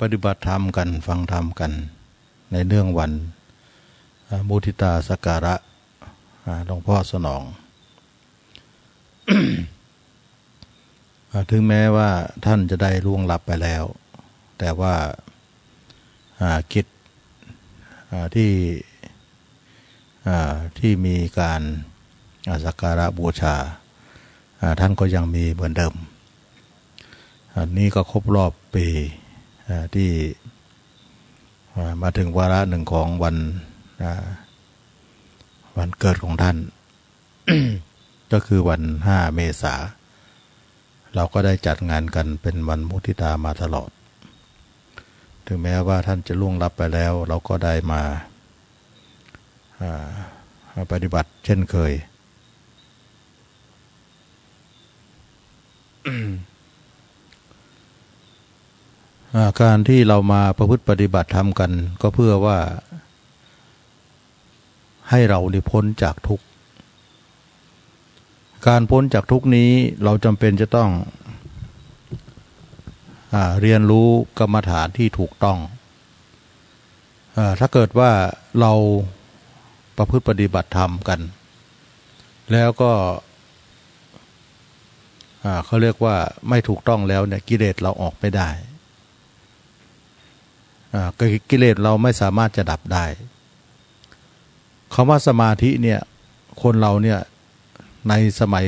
ปฏิบัติธรรมกันฟังธรรมกัน ในเรื่องวันมุทิตาสการะหลวงพ่อสนอง ถึงแม้ว่าท่านจะได้ล่วงลับไปแล้ว แต่ว่าคิดที่ที่มีการสักการะบูชา ท่านก็ยังมีเหมือนเดิม อันนี้ก็ครบรอบปี ที่มาถึงวาระหนึ่งของวันวันเกิดของท่าน ก็คือวันห้าเมษา เราก็ได้จัดงานกันเป็นวันมุทิตามาตลอด ถึงแม้ว่าท่านจะล่วงลับไปแล้ว เราก็ได้มาปฏิบัติเช่นเคย การที่เรามาประพฤติปฏิบัติธรรมกัน ก็เพื่อว่า ให้เราได้พ้นจากทุกข์ การพ้นจากทุกนี้เราจำเป็นจะต้องอเรียนรู้กรรมฐานที่ถูกต้องอถ้าเกิดว่าเราประพฤติปฏิบัติธรรมกัน แล้วก็เขาเรียกว่าไม่ถูกต้องแล้วเนี่ยกิเลสเราออกไม่ได้ กิเลสเราไม่สามารถจะดับได้คำว่าสมาธิเนี่ยคนเราเนี่ยในสมัย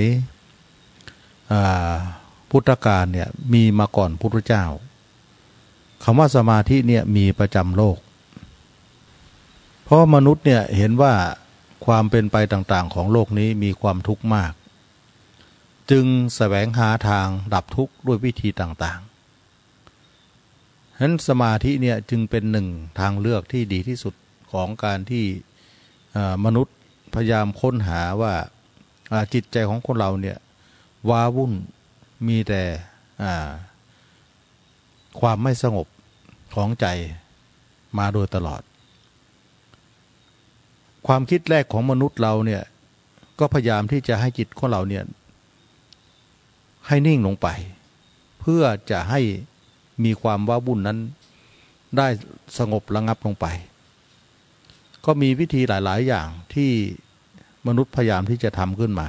พุทธกาลเนี่ยมีมาก่อนพุทธเจ้าคำว่าสมาธิเนี่ยมีประจำโลก เพราะมนุษย์เนี่ยเห็นว่าความเป็นไปต่างๆของโลกนี้มีความทุกข์มาก จึงสแสวงหาทางดับทุกข์ด้วยวิธีต่างฉะ นั้นสมาธิเนี่ยจึงเป็นหนึ่งทางเลือกที่ดีที่สุดของการที่มนุษย์พยายามค้นหาว่าจิตใจของคนเราเนี่ยว้าวุ่นมีแต่ความไม่สงบของใจมาโดยตลอด ความคิดแรกของมนุษย์เราเนี่ยก็พยายามที่จะให้จิตของเราเนี่ยให้นิ่งลงไป เพื่อจะให้ มีความว้าวุ่นนั้น ได้สงบระงับลงไป ก็มีวิธีหลาย ๆ อย่างที่มนุษย์พยายามที่จะทำขึ้นมา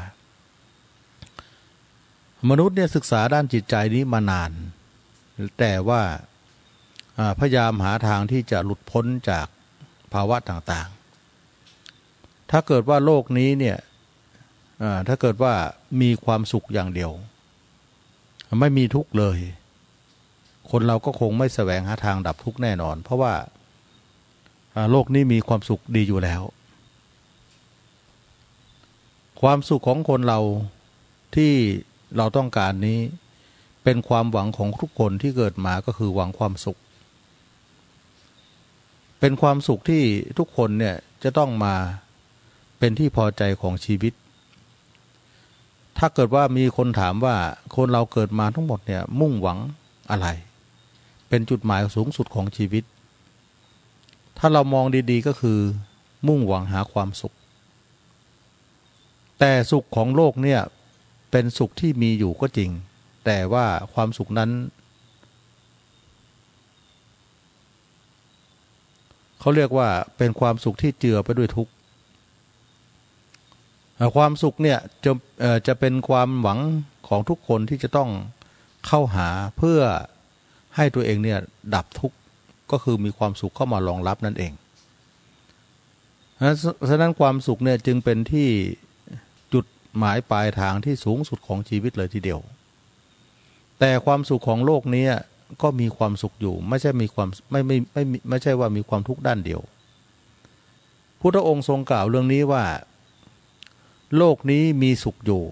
มนุษย์เนี่ยศึกษาด้านจิตใจนี้มานาน แต่ว่าพยายามหาทางที่จะหลุดพ้นจากภาวะต่างๆ ถ้าเกิดว่าโลกนี้เนี่ยถ้าเกิดว่ามีความสุขอย่างเดียว ไม่มีทุกข์เลย คนเราก็คงไม่แสวงหาทางดับทุกข์แน่นอน เพราะว่าโลกนี้มีความสุขดีอยู่แล้ว ความสุขของคนเราที่เราต้องการนี้เป็นความหวังของทุกคนที่เกิดมาก็คือหวังความสุข เป็นความสุขที่ทุกคนเนี่ยจะต้องมาเป็นที่พอใจของชีวิต ถ้าเกิดว่ามีคนถามว่าคนเราเกิดมาทั้งหมดเนี่ยมุ่งหวังอะไร เป็นจุดหมายสูงสุดของชีวิต ถ้าเรามองดีๆก็คือ มุ่งหวังหาความสุข แต่สุขของโลกเนี่ยเป็นสุขที่มีอยู่ก็จริง แต่ว่าความสุขนั้น เขาเรียกว่าเป็นความสุขที่เจือไปด้วยทุกข์ความสุขเนี่ยจะจะเป็นความหวังของทุกคนที่จะต้องเข้าหาเพื่อ ให้ตัวเองเนี่ยดับทุกข์ก็คือมีความสุขเข้ามารองรับนั่นเองฉะนั้นความสุขเนี่ยจึงเป็นที่จุดหมายปลายทางที่สูงสุดของชีวิตเลยทีเดียว แต่ความสุขของโลกนี้ก็มีความสุขอยู่ไม่ใช่มีความไม่ไม่ไม่ไม่ใช่ว่ามีความทุกข์ด้านเดียว พุทธองค์ทรงกล่าวเรื่องนี้ว่า โลกนี้มีสุขอยู่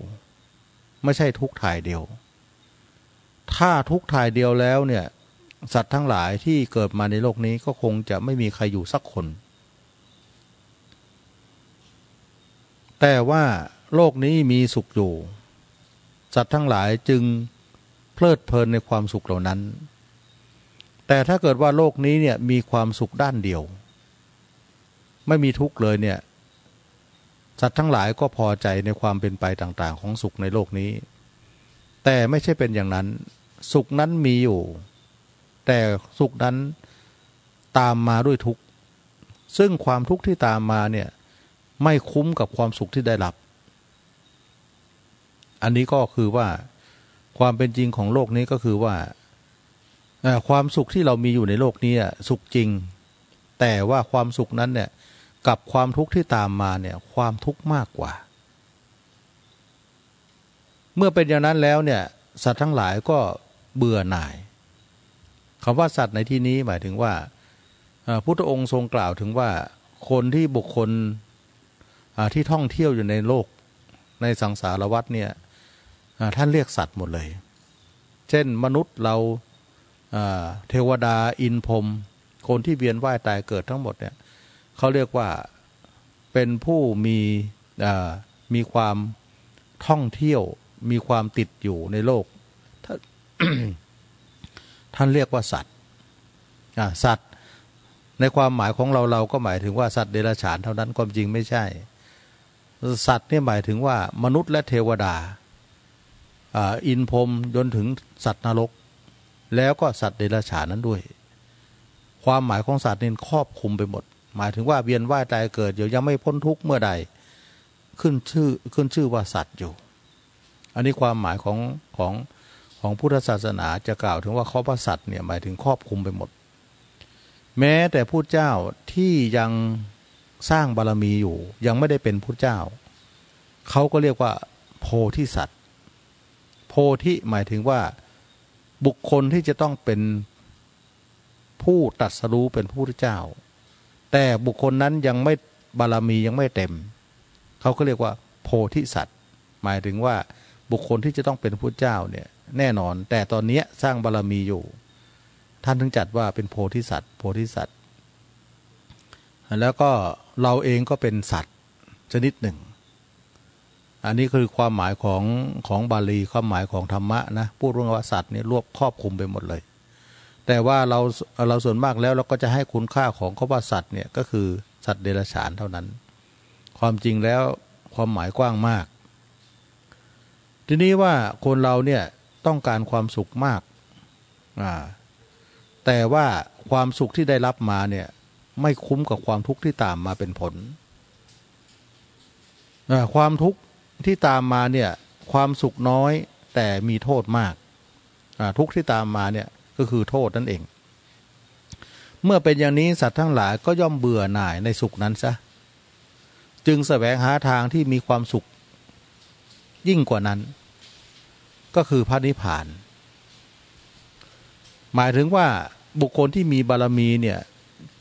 ไม่ใช่ทุกข์ถ่ายเดียว ถ้าทุกถ่ายเดียวแล้วเนี่ย สัตว์ทั้งหลายที่เกิดมาในโลกนี้ก็คงจะไม่มีใครอยู่สักคน แต่ว่าโลกนี้มีสุขอยู่ สัตว์ทั้งหลายจึงเพลิดเพลินในความสุขเหล่านั้น แต่ถ้าเกิดว่าโลกนี้เนี่ยมีความสุขด้านเดียว ไม่มีทุกข์เลยเนี่ย สัตว์ทั้งหลายก็พอใจในความเป็นไปต่าง ๆ ของสุขในโลกนี้ แต่ไม่ใช่เป็นอย่างนั้น สุขนั้นมีอยู่ แต่สุขนั้นตามมาด้วยทุกข์ ซึ่งความทุกข์ที่ตามมาเนี่ยไม่คุ้มกับความสุขที่ได้รับ อันนี้ก็คือว่าความเป็นจริงของโลกนี้ก็คือว่าความสุขที่เรามีอยู่ในโลกนี้สุขจริง แต่ว่าความสุขนั้นเนี่ยกับความทุกข์ที่ตามมาเนี่ยความทุกข์มากกว่า เมื่อเป็นอย่างนั้นแล้วเนี่ยสัตว์ทั้งหลายก็เบื่อหน่าย คำว่าสัตว์ในที่นี้หมายถึงว่าพุทธองค์ทรงกล่าวถึงว่าคนที่บุคคลที่ท่องเที่ยวอยู่ในโลกในสังสารวัฏเนี่ยท่านเรียกสัตว์หมดเลย เช่นมนุษย์เราเทวดาอินพรมคนที่เวียนว่ายตายเกิดทั้งหมดเนี่ยเขาเรียกว่าเป็นผู้มีมีความท่องเที่ยวมีความติดอยู่ในโลก ท่านเรียกว่าสัตว์สัตว์ ในความหมายของเราเราก็หมายถึงว่าสัตว์เดรัจฉานเท่านั้นความจริงไม่ใช่ สัตว์นี่หมายถึงว่ามนุษย์และเทวดาอินพรมจนถึงสัตว์นรก แล้วก็สัตว์เดรัจฉานนั้นด้วย ความหมายของสัตว์นี่ครอบคลุมไปหมด หมายถึงว่าเวียนว่ายตายเกิดเดี๋ยวยังไม่พ้นทุกข์เมื่อใด ขึ้นชื่อขึ้นชื่อว่าสัตว์อยู่ อันนี้ความหมายของของ ของพุทธศาสนาจะกล่าวถึงว่าข้อพระสัตว์เนี่ยหมายถึงครอบคลุมไปหมด แม้แต่ผู้เจ้าที่ยังสร้างบารรมีอยู่ ยังไม่ได้เป็นผู้เจ้า เขาก็เรียกว่า โพธิสัตว์ โพธิหมายถึงว่าบุคคลที่จะต้องเป็นผู้ตัดสรู้เป็นผู้เจ้า แต่บุคคลนั้นยังไม่บารมียังไม่เต็ม เขาก็เรียกว่า โพธิสัตว์ หมายถึงว่าบุคคลที่จะต้องเป็นผู้เจ้าเนี่ยแน่นอน แต่ตอนนี้สร้างบารมีอยู่ ท่านถึงจัดว่าเป็นโพธิสัตว์ โพธิสัตว์ แล้วก็เราเองก็เป็นสัตว์ชนิดหนึ่ง อันนี้คือความหมายของของบาลีความหมายของธรรมะนะพูดเรื่องว่าสัตว์นี่รวบครอบคลุมไปหมดเลย แต่ว่าเราเราส่วนมากแล้วเราก็จะให้คุณค่าของคำว่าสัตว์เนี่ยก็คือสัตว์เดรัจฉานเท่านั้น ความจริงแล้วความหมายกว้างมาก ทีนี้ว่าคนเราเนี่ย ต้องการความสุขมาก แต่ว่าความสุขที่ได้รับมาเนี่ยไม่คุ้มกับความทุกข์ที่ตามมาเป็นผล ความทุกข์ที่ตามมาเนี่ยความสุขน้อยแต่มีโทษมาก ทุกข์ที่ตามมาเนี่ยก็คือโทษนั่นเอง เมื่อเป็นอย่างนี้สัตว์ทั้งหลายก็ย่อมเบื่อหน่ายในสุขนั้นซะ จึงแสวงหาทางที่มีความสุขยิ่งกว่านั้น ก็คือพระนิพพาน หมายถึงว่าบุคคลที่มีบารมีเนี่ย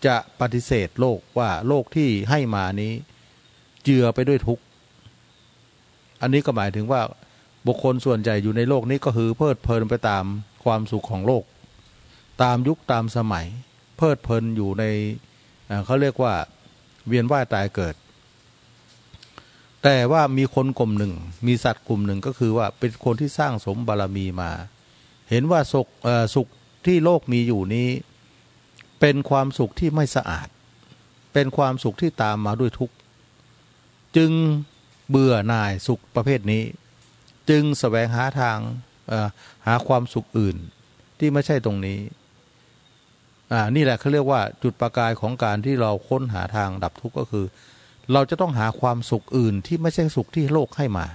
จะปฏิเสธโลกว่าโลกที่ให้มานี้เจือไปด้วยทุกข์ อันนี้ก็หมายถึงว่าบุคคลส่วนใหญ่อยู่ในโลกนี้ก็คือเพลิดเพลินไปตามความสุขของโลก ตามยุคตามสมัย เพลิดเพลินอยู่ในเขาเรียกว่าเวียนว่ายตายเกิด แต่ว่ามีคนกลุ่มหนึ่ง มีสัตว์กลุ่มหนึ่งก็คือว่าเป็นคนที่สร้างสมบารมีมา เห็นว่าสุขสุขที่โลกมีอยู่นี้ เป็นความสุขที่ไม่สะอาด เป็นความสุขที่ตามมาด้วยทุกข์จึงเบื่อหน่ายสุขประเภทนี้ จึงสแสวงหาทางหาความสุขอื่นที่ไม่ใช่ตรงนี้นี่แหละเขาเรียกว่าจุดประกายของการที่เราค้นหาทางดับทุกข์ก็คือ เราจะต้องหาความสุขอื่นที่ไม่ใช่สุขที่โลกให้มา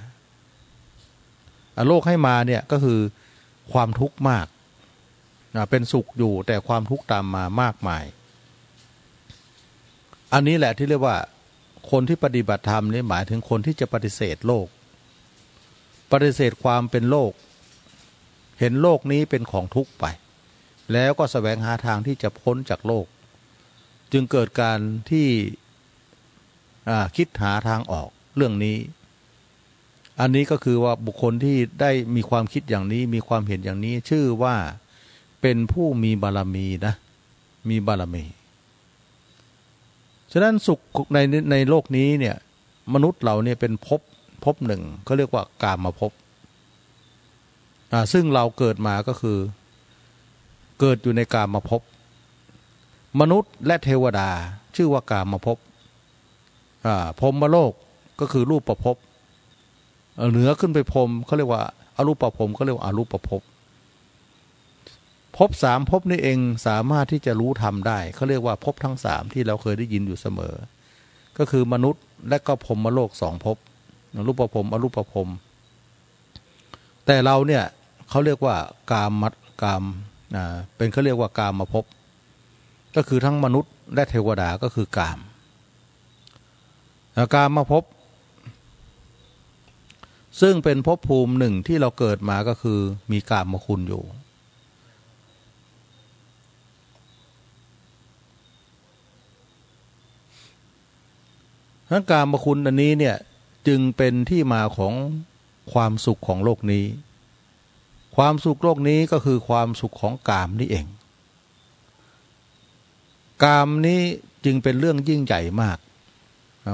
โลกให้มาเนี่ยก็คือความทุกข์มากเป็นสุขอยู่แต่ความทุกข์ตามมามากมาย อันนี้แหละที่เรียกว่า คนที่ปฏิบัติธรรมนี่หมายถึงคนที่จะปฏิเสธโลก ปฏิเสธความเป็นโลก เห็นโลกนี้เป็นของทุกข์ไป แล้วก็สแสวงหาทางที่จะพ้นจากโลก จึงเกิดการที่ คิดหาทางออกเรื่องนี้ อันนี้ก็คือว่าบุคคลที่ได้มีความคิดอย่างนี้มีความเห็นอย่างนี้ ชื่อว่าเป็นผู้มีบารมีนะ มีบารมี ฉะนั้นสุขในในโลกนี้เนี่ย มนุษย์เราเนี่ยเป็นภพภพหนึ่งเขาเรียกว่ากามาภพซึ่งเราเกิดมาก็คือ เกิดอยู่ในกามาภพมนุษย์และเทวดาชื่อว่ากามาภพ พรมโลกก็คือรูปประภพเหนือขึ้นไปพรมเขาเรียกว่าอารูปประพรมเขาเรียกว่าอารูปประพภพบสามภพนี่เองสามารถที่จะรู้ทำได้เขาเรียกว่าภพทั้งสามที่เราเคยได้ยินอยู่เสมอ ก็คือมนุษย์และก็พรหมโลกสองภพรูปภพมอรูปภพมแต่เราเนี่ยเขาเรียกว่ากามมัดกามเป็นเขาเรียกว่ากามมาภพก็คือทั้งมนุษย์และเทวดาก็คือกาม กามมาภพซึ่งเป็นภพภูมิหนึ่งที่เราเกิดมาก็คือมีกามมาคุณอยู่ ทั้งการมคุณอันนี้เนี่ยจึงเป็นที่มาของความสุขของโลกนี้ ความสุขโลกนี้ก็คือความสุขของกามนี่เอง กามนี้จึงเป็นเรื่องยิ่งใหญ่มาก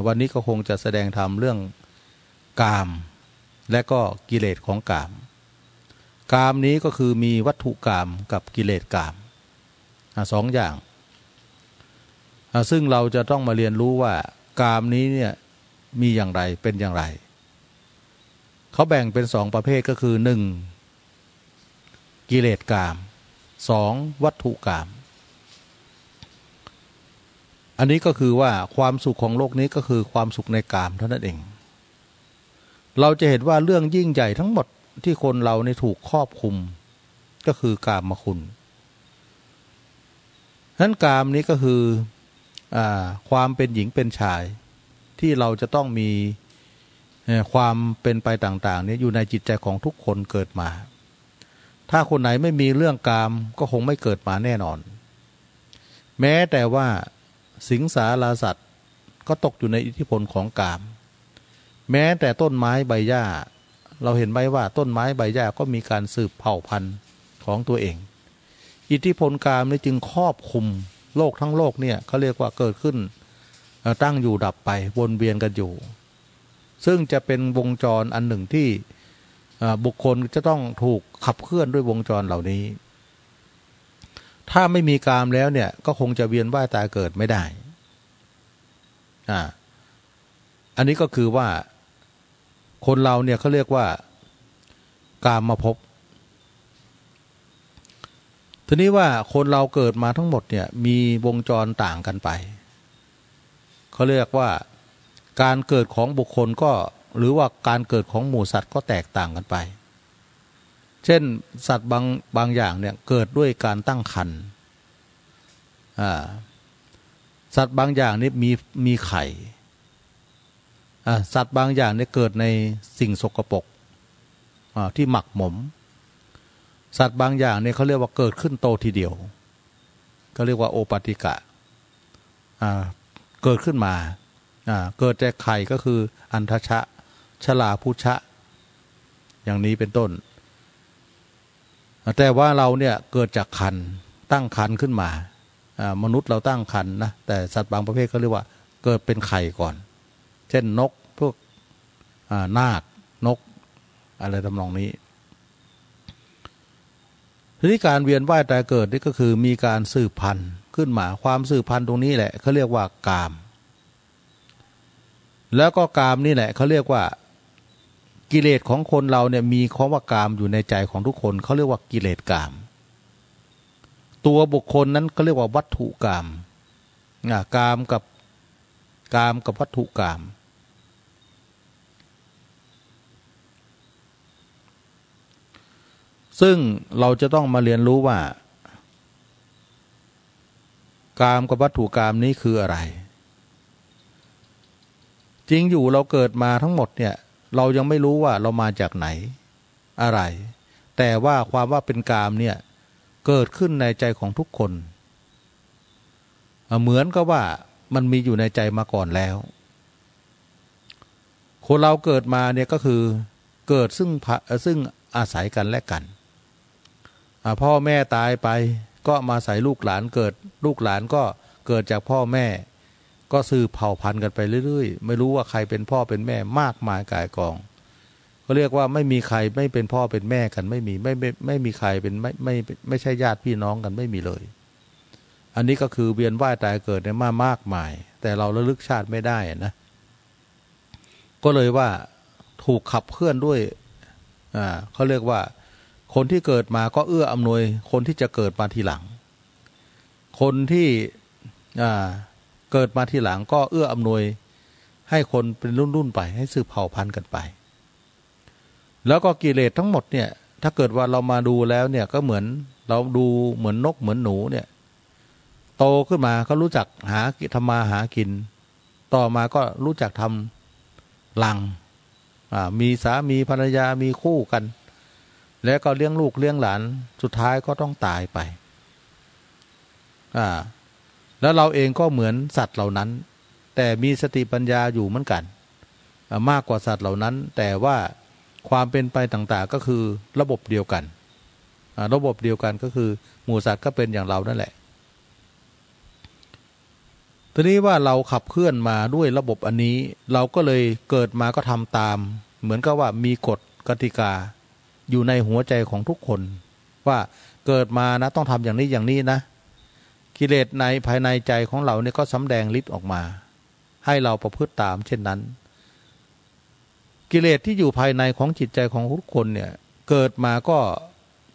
วันนี้ก็คงจะแสดงธรรมเรื่องกาม และก็กิเลสของกาม กามนี้ก็คือมีวัตถุกามกับกิเลสกามสองอย่าง ซึ่งเราจะต้องมาเรียนรู้ว่ากามนี้เนี่ยมีอย่างไรเป็นอย่างไร เขาแบ่งเป็นสองประเภทก็คือหนึ่งกิเลสกามสองวัตถุกาม อันนี้ก็คือว่าความสุขของโลกนี้ก็คือความสุขในกามเท่านั้นเอง เราจะเห็นว่าเรื่องยิ่งใหญ่ทั้งหมดที่คนเราในถูกครอบคุม ก็คือกามมาคุณนั้นกามนี้ก็คือความเป็นหญิงเป็นชาย ที่เราจะต้องมีความเป็นไปต่างๆนี้อยู่ในจิตใจของทุกคนเกิดมา ถ้าคนไหนไม่มีเรื่องกามก็คงไม่เกิดมาแน่นอน แม้แต่ว่า สิงสาราสัตว์ก็ตกอยู่ในอิทธิพลของกาม แม้แต่ต้นไม้ใบหญ้า เราเห็นไหมว่าต้นไม้ใบหญ้าก็มีการสืบเผ่าพันธุ์ของตัวเอง อิทธิพลกามนี่จึงครอบคุมโลกทั้งโลกเนี่ยเขาเรียกว่าเกิดขึ้น ตั้งอยู่ดับไปวนเวียนกันอยู่ ซึ่งจะเป็นวงจรอันหนึ่งที่บุคคลจะต้องถูกขับเคลื่อนด้วยวงจรเหล่านี้ ถ้าไม่มีกามแล้วเนี่ยก็คงจะเวียนว่ายตายเกิดไม่ได้อ่าอันนี้ก็คือว่าคนเราเนี่ยเขาเรียกว่า กามมาพบทีนี้ว่าคนเราเกิดมาทั้งหมดเนี่ยมีวงจรต่างกันไปเขาเรียกว่าการเกิดของบุคคลก็หรือว่าการเกิดของหมู่สัตว์ก็แตกต่างกันไป เช่นสัตว์บางบางอย่างเนี่ยเกิดด้วยการตั้งครรภ์สัตว์บางอย่างนี่มีมีไข่สัตว์บางอย่างเนี่ยเกิดในสิ่งสกปรกที่หมักหมม สัตว์บางอย่างเนี่ยเขาเรียกว่าเกิดขึ้นโตทีเดียวก็เรียกว่าโอปติกะเกิดขึ้นมา เกิดจากไข่ก็คืออันทชะ ชลาพุชะ อย่างนี้เป็นต้น แต่ว่าเราเนี่ยเกิดจากคันตั้งคันขึ้นมามนุษย์เราตั้งคันนะแต่สัตว์บางประเภทเขาเรียกว่าเกิดเป็นไข่ก่อน เช่นนกพวกนาคนก อะไรทำนองนี้ทีนี้การเวียนว่ายตายเกิดนี่ก็คือมีการสืบพันธุ์ขึ้นมาความสืบพันธุ์ตรงนี้แหละเขาเรียกว่ากาม แล้วก็กามนี่แหละเขาเรียกว่า กิเลสของคนเราเนี่ยมีคำว่ากามอยู่ในใจของทุกคนเขาเรียกว่ากิเลสกาม ตัวบุคคลนั้นก็เรียกว่าวัตถุกามกามกับกามกับวัตถุกาม ซึ่งเราจะต้องมาเรียนรู้ว่า กามกับวัตถุกามนี้คืออะไร จริงอยู่เราเกิดมาทั้งหมดเนี่ย เรายังไม่รู้ว่าเรามาจากไหน อะไร แต่ว่าความว่าเป็นกามเนี่ยเกิดขึ้นในใจของทุกคน เหมือนกับว่ามันมีอยู่ในใจมาก่อนแล้ว คนเราเกิดมาเนี่ยก็คือเกิดซึ่งซึ่งอาศัยกันและกัน พ่อแม่ตายไปก็มาใส่ลูกหลานเกิดลูกหลานก็เกิดจากพ่อแม่ ก็สืบเผ่าพันธุ์กันไปเรื่อยๆ ไม่รู้ว่าใครเป็นพ่อเป็นแม่มากมายกายกองก็เรียกว่าไม่มีใครไม่เป็นพ่อเป็นแม่กันไม่มีไม่ไม่ไม่มีใครเป็นไม่ไม่ไม่ใช่ญาติพี่น้องกันไม่มีเลย อันนี้ก็คือเวียนว่ายตายเกิดเนี่ยมามากมาย แต่เราระลึกชาติไม่ได้นะ ก็เลยว่าถูกขับเคลื่อนด้วยอ่าเขาเรียกว่า คนที่เกิดมาก็เอื้ออำนวยคนที่จะเกิดมาทีหลัง คนที่อ่า เกิดมาทีหลังก็เอื้ออำนวย ให้คนเป็นรุ่นรุ่นไปให้สืบเผ่าพันธุ์กันไป แล้วก็กิเลสทั้งหมดเนี่ย ถ้าเกิดว่าเรามาดูแล้วเนี่ยก็เหมือนเราดูเหมือนนกเหมือนหนูเนี่ย โตขึ้นมาก็รู้จักหาทำมาหากิน ต่อมาก็รู้จักทำลังมีสามีภรรยามีคู่กัน แล้วก็เลี้ยงลูกเลี้ยงหลาน สุดท้ายก็ต้องตายไป อ่า แล้วเราเองก็เหมือนสัตว์เหล่านั้น แต่มีสติปัญญาอยู่เหมือนกัน มากกว่าสัตว์เหล่านั้น แต่ว่าความเป็นไปต่างๆก็คือระบบเดียวกัน ระบบเดียวกันก็คือ หมูสัตว์ก็เป็นอย่างเรานั่นแหละ ทีนี้ว่าเราขับเคลื่อนมาด้วยระบบอันนี้ เราก็เลยเกิดมาก็ทำตาม เหมือนกับว่ามีกฎกติกา อยู่ในหัวใจของทุกคน ว่าเกิดมานะต้องทำอย่างนี้อย่างนี้นะ กิเลสในภายในใจของเราเนี่ยก็สำแดงฤทธิ์ออกมา ให้เราประพฤติตามเช่นนั้น กิเลสที่อยู่ภายในของจิตใจของทุกคนเนี่ยเกิดมาก็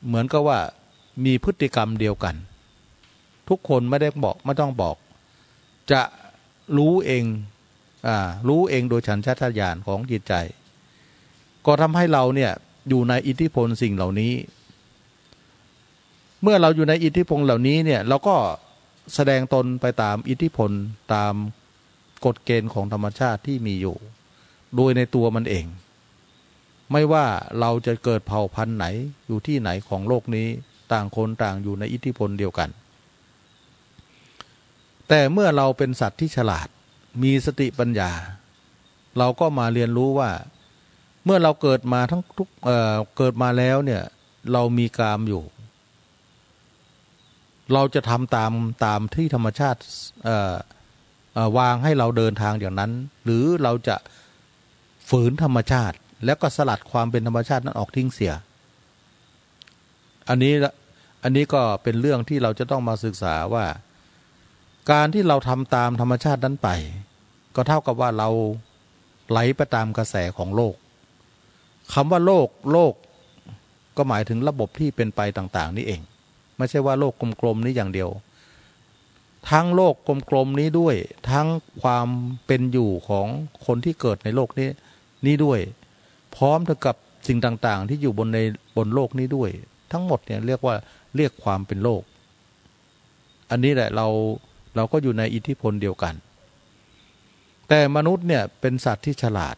เหมือนกับว่ามีพฤติกรรมเดียวกัน ทุกคนไม่ได้บอกไม่ต้องบอก จะรู้เองอ่ารู้เองโดยฉันชัตญาณของจิตใจ ก็ทำให้เราเนี่ยอยู่ในอิทธิพลสิ่งเหล่านี้ เมื่อเราอยู่ในอิทธิพลเหล่านี้เนี่ยเราก็ แสดงตนไปตามอิทธิพลตามกฎเกณฑ์ของธรรมชาติที่มีอยู่ โดยในตัวมันเอง ไม่ว่าเราจะเกิดเผ่าพันธุ์ไหนอยู่ที่ไหนของโลกนี้ต่างคนต่างอยู่ในอิทธิพลเดียวกัน แต่เมื่อเราเป็นสัตว์ที่ฉลาดมีสติปัญญา เราก็มาเรียนรู้ว่า เมื่อเราเกิดมาทั้งทุกเเกิดมาแล้วเนี่ยเรามีกามอยู่ เราจะทำตามตามที่ธรรมชาติวางให้เราเดินทางอย่างนั้น หรือเราจะฝืนธรรมชาติ แล้วก็สลัดความเป็นธรรมชาตินั้นออกทิ้งเสีย อันนี้อันนี้ก็เป็นเรื่องที่เราจะต้องมาศึกษาว่า การที่เราทำตามธรรมชาตินั้นไป ก็เท่ากับว่าเราไหลไปตามกระแสของโลกคำว่าโลกโลกก็หมายถึงระบบที่เป็นไปต่าง ๆ นี่เอง ไม่ใช่ว่าโลกกลมๆนี้อย่างเดียว ทั้งโลกกลมๆนี้ด้วย ทั้งความเป็นอยู่ของคนที่เกิดในโลกนี้นี้ด้วย พร้อมเท่ากับสิ่งต่างๆ ที่อยู่บนในบนโลกนี้ด้วย ทั้งหมดเนี่ยเรียกว่าเรียกความเป็นโลก อันนี้แหละเราเราก็อยู่ในอิทธิพลเดียวกัน แต่มนุษย์เนี่ยเป็นสัตว์ที่ฉลาด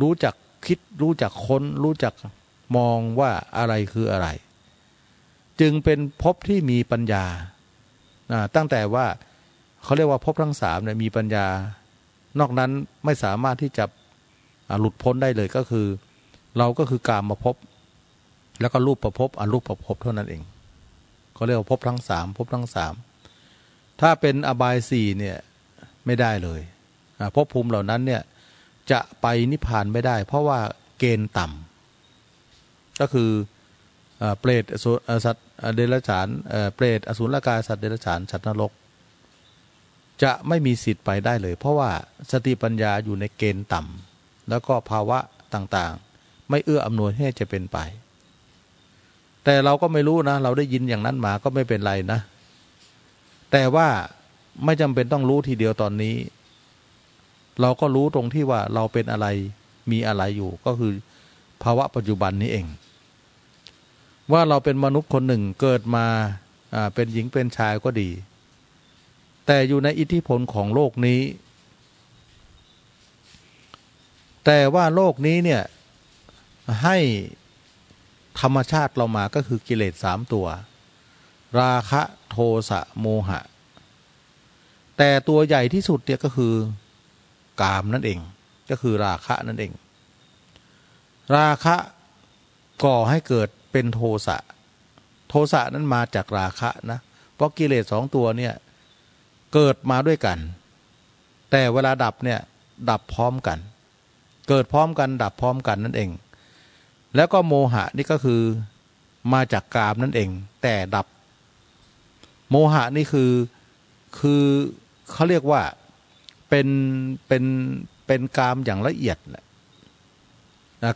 รู้จักคิดรู้จักค้น รู้จักมองว่าอะไรคืออะไร จึงเป็นภพที่มีปัญญา ตั้งแต่ว่าเขาเรียกว่าภพทั้งสามเนี่ยมีปัญญา นอกนั้นไม่สามารถที่จะหลุดพ้นได้เลยก็คือ เราก็คือกามมาพบ แล้วก็รูปประพบอรูปประพบเท่านั้นเองเขาเรียกว่าภพทั้งสามภพทั้งสามถ้าเป็นอบายสี่เนี่ยไม่ได้เลยภพภูมิเหล่านั้นเนี่ยจะไปนิพพานไม่ได้ เพราะว่าเกณฑ์ต่ำก็คือ เปรตสัตว์เดรัจฉานเปรตอสุรกายสัตว์เดรัจฉานสัตว์นรก จะไม่มีสิทธิ์ไปได้เลย เพราะว่าสติปัญญาอยู่ในเกณฑ์ต่ำแล้วก็ภาวะต่างๆ ไม่เอื้ออำนวยให้จะเป็นไป แต่เราก็ไม่รู้นะ เราได้ยินอย่างนั้นมาก็ไม่เป็นไรนะ แต่ว่าไม่จำเป็นต้องรู้ทีเดียวตอนนี้ เราก็รู้ตรงที่ว่าเราเป็นอะไรมีอะไรอยู่ก็คือภาวะปัจจุบันนี้เอง ว่าเราเป็นมนุษย์คนหนึ่งเกิดมาเป็นหญิงเป็นชายก็ดี แต่อยู่ในอิทธิพลของโลกนี้ แต่ว่าโลกนี้เนี่ยให้ธรรมชาติเรามาก็คือกิเลสสามตัว ราคะโทสะโมหะ แต่ตัวใหญ่ที่สุดเนี่ยก็คือกามนั่นเอง ก็คือราคะนั่นเอง ราคะก่อให้เกิด เป็นโทสะ โทสะนั้นมาจากราคะนะ เพราะกิเลสสองตัวเนี่ยเกิดมาด้วยกัน แต่เวลาดับเนี่ยดับพร้อมกัน เกิดพร้อมกัน ดับพร้อมกันนั่นเอง แล้วก็โมหะนี่ก็คือมาจากกามนั่นเอง แต่ดับ โมหะนี่คือคือเขาเรียกว่าเป็นเป็นเป็นกามอย่างละเอียดแหละ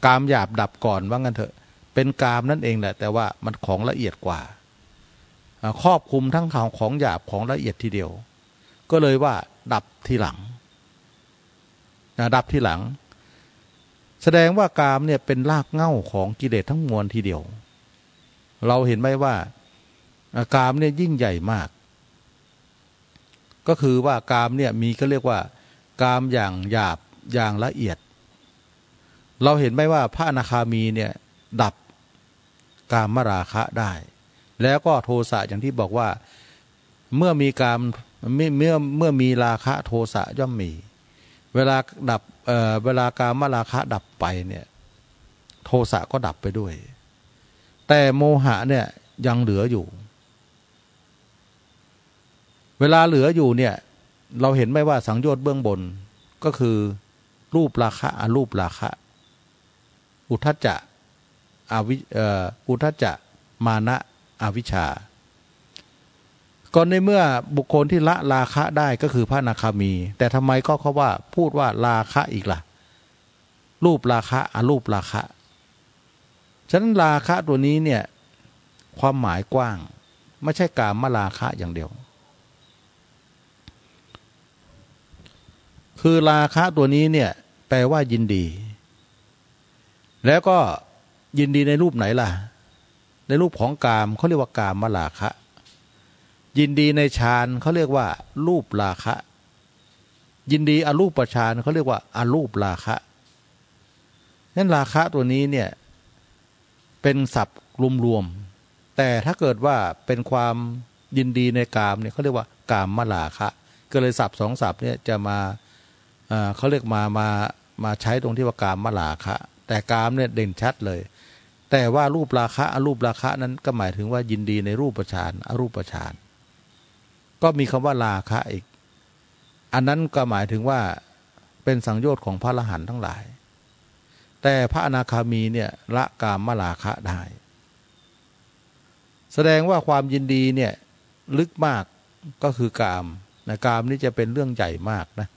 กามหยาบดับก่อนว่างั้นเถอะ เป็นกามนั่นเองแหละ แต่ว่ามันของละเอียดกว่าครอบคุมทั้งของของหยาบของละเอียดทีเดียว ก็เลยว่า ดับทีหลังดับทีหลัง แสดงว่ากามเนี่ยเป็นรากเง้าของกิเลสทั้งมวลทีเดียว เราเห็นไหมว่ากามเนี่ยยิ่งใหญ่มาก ก็คือว่ากามเนี่ยมีก็เรียกว่า กามอย่างหยาบอย่างละเอียด เราเห็นไหมว่าพระอนาคามีเนี่ยดับ กามมราคะได้ แล้วก็โทสะอย่างที่บอกว่าเมื่อมีกามเมื่อเมื่อเมื่อมีราคะโทสะย่อมมี เวลาดับเอ่อเวลากามราคะดับไปเนี่ยโทสะก็ดับไปด้วย แต่โมหะเนี่ยยังเหลืออยู่ เวลาเหลืออยู่เนี่ยเราเห็นไหมว่าสังโยชน์เบื้องบนก็คือรูปราคะอรูปราคะ อุทจจะ อวิอุทจจะมานะอวิชชาก็ในเมื่อบุคคลที่ละราคะได้ก็คือพระนาคามี แต่ทำไมก็เขาว่าพูดว่าราคะอีกละ่ะ รูปราคะอรูปราคะฉะนั้นราคะตัวนี้เนี่ยความหมายกว้าง ไม่ใช่การมาราคะอย่างเดียว คือราคะตัวนี้เนี่ยแปลว่ายินดี แล้วก็ ยินดีในรูปไหนล่ะ ในรูปของกามเขาเรียกว่ากามมาลาคะ ยินดีในฌานเขาเรียกว่า รูปราคะ ยินดีอรูปฌานเขาเรียกว่าอารูปราคะนั้นราคะตัวนี้เนี่ยเป็นศัพท์รวมๆแต่ถ้าเกิดว่าเป็นความยินดีในกามเนี่ยเขาเรียกว่ากามมาลาคะ ก็เลยศัพท์สองศัพท์เนี่ยจะมาเขาเรียกมามามาใช้ตรงที่ว่ากามมาลาคะ แต่กามเนี่ยเด่นชัดเลย แต่ว่ารูปราคะอรูปราคะนั้นก็หมายถึงว่ายินดีในรูปประชานอรูปประชานก็มีคำว่าราคะอีก อันนั้นก็หมายถึงว่าเป็นสังโยชน์ของพระอรหันต์ทั้งหลาย แต่พระอนาคามีเนี่ยละกามมาราคะได้ แสดงว่าความยินดีเนี่ยลึกมากก็คือกามนะกามนี่จะเป็นเรื่องใหญ่มากนะ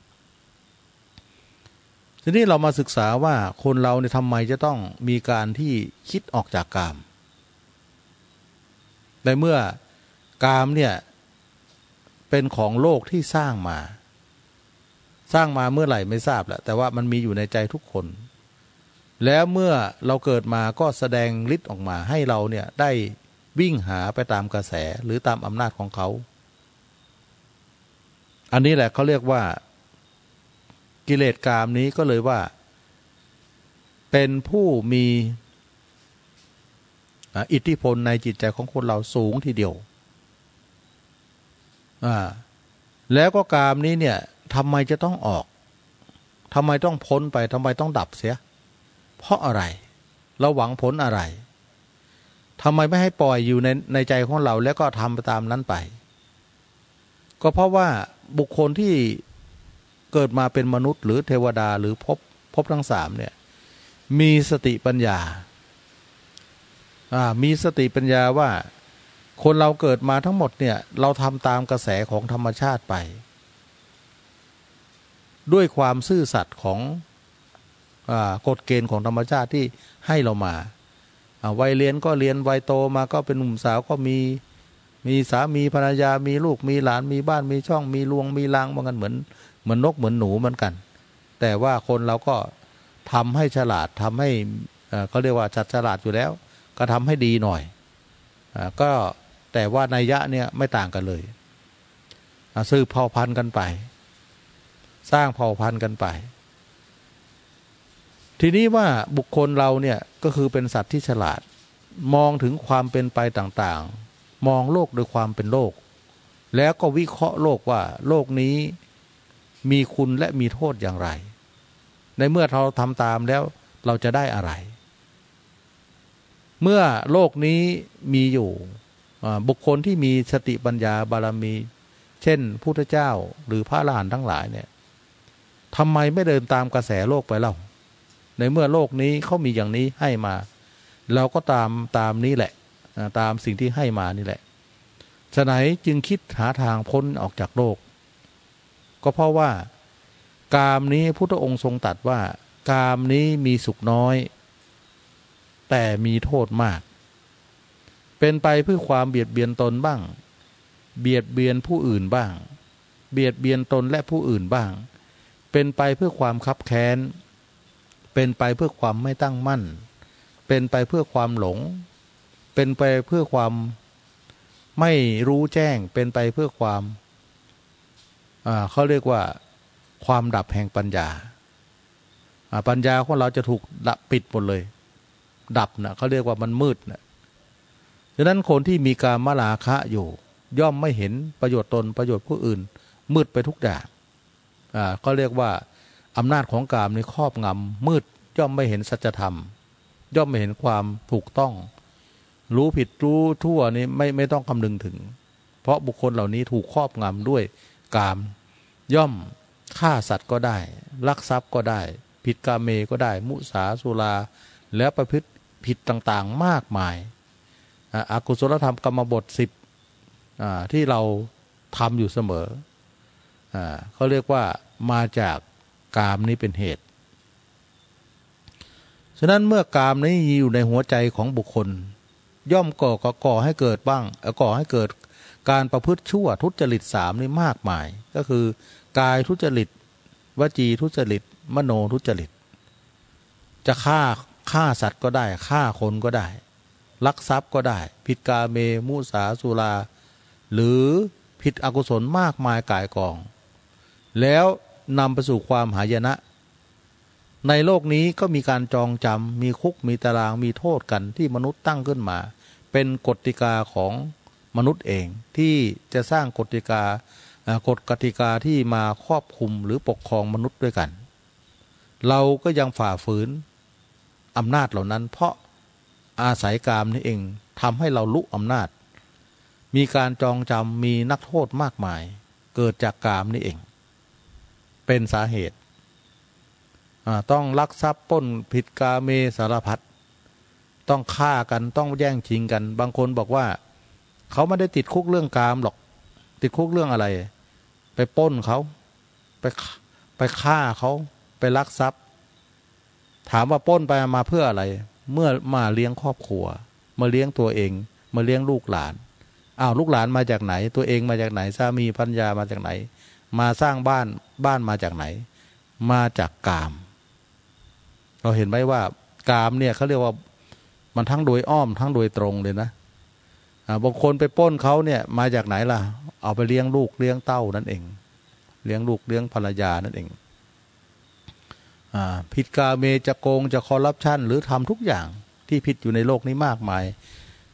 ทีนี้เรามาศึกษาว่าคนเราเนี่ยทำไมจะต้องมีการที่คิดออกจากกามในเมื่อกามเนี่ยเป็นของโลกที่สร้างมา สร้างมาเมื่อไหร่ไม่ทราบแหละแต่ว่ามันมีอยู่ในใจทุกคน แล้วเมื่อเราเกิดมาก็แสดงฤทธิ์ออกมาให้เราเนี่ยได้วิ่งหาไปตามกระแสหรือตามอำนาจของเขา อันนี้แหละเขาเรียกว่า กิเลสกามนี้ก็เลยว่า เป็นผู้มีอิทธิพลในจิตใจของคนเราสูงทีเดียวแล้วก็กามนี้เนี่ยทำไมจะต้องออกทำไมต้องพ้นไปทำไมต้องดับเสีย เพราะอะไร เราหวังผลอะไรทำไมไม่ให้ปล่อยอยู่ในในใจของเราแล้วก็ทำไปตามนั้นไป ก็เพราะว่าบุคคลที่ เกิดมาเป็นมนุษย์ หรือเทวดาหรือพบพบทั้งสามเนี่ยมีสติปัญญาอ่ามีสติปัญญาว่าคนเราเกิดมาทั้งหมดเนี่ยเราทำตามกระแสของธรรมชาติไป ด้วยความซื่อสัตย์ของอกฎเกณฑ์ของธรรมชาติที่ให้เรามาวัยเรียนก็เรียนวัยโตมาก็เป็นหนุ่มสาวก็มีมีสามีภรรยามีลูกมีหลานมีบ้านมีช่องมีลวงมีลางเหมือนกันเหมือน เหมือนนกเหมือนหนูเหมือนกัน แต่ว่าคนเราก็ทำให้ฉลาดทำให้เขาเรียกว่าจัดฉลาดอยู่แล้ว ก็ทำให้ดีหน่อยอก็แต่ว่านัยยะเนี่ยไม่ต่างกันเลยซื้อเผ่าพันธุ์กันไป สร้างเผ่าพันธุ์กันไป ทีนี้ว่าบุคคลเราเนี่ยก็คือเป็นสัตว์ที่ฉลาดมองถึงความเป็นไปต่างๆ มองโลกโดยความเป็นโลก แล้วก็วิเคราะห์โลกว่าโลกนี้ มีคุณและมีโทษอย่างไร ในเมื่อเราทำตามแล้วเราจะได้อะไร เมื่อโลกนี้มีอยู่บุคคลที่มีสติปัญญาบารมี เช่นพุทธเจ้าหรือพระอรหันต์ทั้งหลายเนี่ยทำไมไม่เดินตามกระแสโลกไปเล่า ในเมื่อโลกนี้เขามีอย่างนี้ให้มา เราก็ตามตามนี้แหละ ตามสิ่งที่ให้มานี่แหละฉะไหนจึงคิดหาทางพ้นออกจากโลก ก็เพราะว่ากามนี้พุทธองค์ทรงตัดว่า กามนี้มีสุขน้อย แต่มีโทษมาก เป็นไปเพื่อความเบียดเบียนตนบ้าง เบียดเบียนผู้อื่นบ้าง เบียดเบียนตนและผู้อื่นบ้าง เป็นไปเพื่อความคับแค้น เป็นไปเพื่อความไม่ตั้งมั่น เป็นไปเพื่อความหลง เป็นไปเพื่อความไม่รู้แจ้ง เป็นไปเพื่อความ เขาเรียกว่าความดับแห่งปัญญา ปัญญาของเราจะถูกดับปิดหมดเลย ดับนะเขาเรียกว่ามันมืดนะดังนั้นคนที่มีการมาลาคะอยู่ ย่อมไม่เห็นประโยชน์ตนประโยชน์ผู้อื่น มืดไปทุกอย่างอ่าก็เรียกว่าอำนาจของกามในครอบงำมืดย่อมไม่เห็นสัจธรรม ย่อมไม่เห็นความถูกต้อง รู้ผิดรู้ทั่วนี้ไม่ไม่ต้องคำนึงถึง เพราะบุคคลเหล่านี้ถูกครอบงำด้วยกาม ย่อมฆ่าสัตว์ก็ได้ ลักทรัพย์ก็ได้ ผิดกาเมก็ได้ มุสาสุราแล้วประพฤติผิดต่างๆมากมายอากุศลธรรมกรรมบทสิบที่เราทำอยู่เสมอเขาเรียกว่ามาจากกามนี้เป็นเหตุ ฉะนั้นเมื่อกามนี้อยู่ในหัวใจของบุคคล ย่อมก่อก่อก่อให้เกิดบ้างก่อให้เกิด การประพฤติชั่วทุจริตสามนี่มากมาย ก็คือกายทุจริต วจีทุจริต มโนทุจริต จะฆ่าฆ่าสัตว์ก็ได้ฆ่าคนก็ได้ ลักทรัพย์ก็ได้ ผิดกาเมมุสาสุราหรือผิดอกุศลมากมายกายกอง แล้วนำไปสู่ความหายนะ ในโลกนี้ก็มีการจองจำมีคุกมีตารางมีโทษกันที่มนุษย์ตั้งขึ้นมา เป็นกติกาของ มนุษย์เองที่จะสร้างกติกากฎกติกาที่มาครอบคุมหรือปกครองมนุษย์ด้วยกัน เราก็ยังฝ่าฝืนอำนาจเหล่านั้น เพราะอาศัยกามนี่เองทำให้เราลุกอำนาจ มีการจองจำมีนักโทษมากมาย เกิดจากกามนี่เอง เป็นสาเหตุ ต้องลักทรัพย์ป้นผิดกาเมสารพัดต้องฆ่ากันต้องแย่งชิงกัน บางคนบอกว่า เขาไม่ได้ติดคุกเรื่องกามหรอก ติดคุกเรื่องอะไร ไปป้นเขาไปไปฆ่าเขาไปลักทรัพย์ ถามว่าป้นไปมาเพื่ออะไร เมื่อมาเลี้ยงครอบครัว มาเลี้ยงตัวเอง มาเลี้ยงลูกหลานอ้าวลูกหลานมาจากไหน ตัวเองมาจากไหนสามีพัญญามาจากไหน มาสร้างบ้านบ้านมาจากไหน มาจากกาม เราเห็นไหมว่ากามเนี่ยเขาเรียกว่ามันทั้งโดยอ้อมทั้งโดยตรงเลยนะ บางคนไปป้นเขาเนี่ยมาจากไหนล่ะ เอาไปเลี้ยงลูกเลี้ยงเต้านั่นเอง เลี้ยงลูกเลี้ยงภรรยานั่นเองอผิดกาเมจะโกงจะคอร์รัปชันหรือทำทุกอย่างที่ผิดอยู่ในโลกนี้มากมาย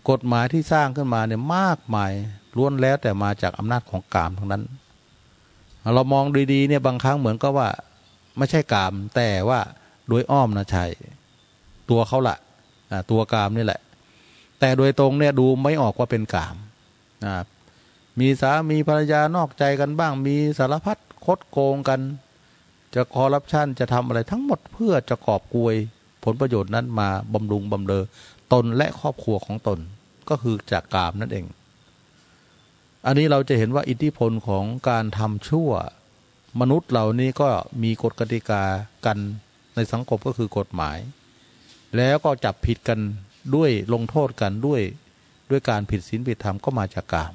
กฎหมายที่สร้างขึ้นมาเนี่ยมากมายล้วนแล้วแต่มาจากอำนาจของกามทั้งนั้น เรามองดีๆเนี่ยบางครั้งเหมือนก็ว่าไม่ใช่กามแต่ว่าโดยอ้อมนะชัยตัวเขาละตัวกามนี่แหละ แต่โดยตรงเนี่ยดูไม่ออกว่าเป็นกามนะมีสามีภรรยานอกใจกันบ้าง มีสารพัดคดโกงกัน จะคอร์รัปชันจะทำอะไรทั้งหมดเพื่อจะกอบกวย ผลประโยชน์นั้นมาบำรุงบำเรอตนและครอบครัวของตนก็คือจากกามนั่นเอง อันนี้เราจะเห็นว่าอิทธิพลของการทำชั่ว มนุษย์เหล่านี้ก็มีกฎกติกากันในสังคมก็คือกฎหมาย แล้วก็จับผิดกัน ด้วยลงโทษกันด้วยด้วยการผิดศีลผิดธรรมก็มาจากกาม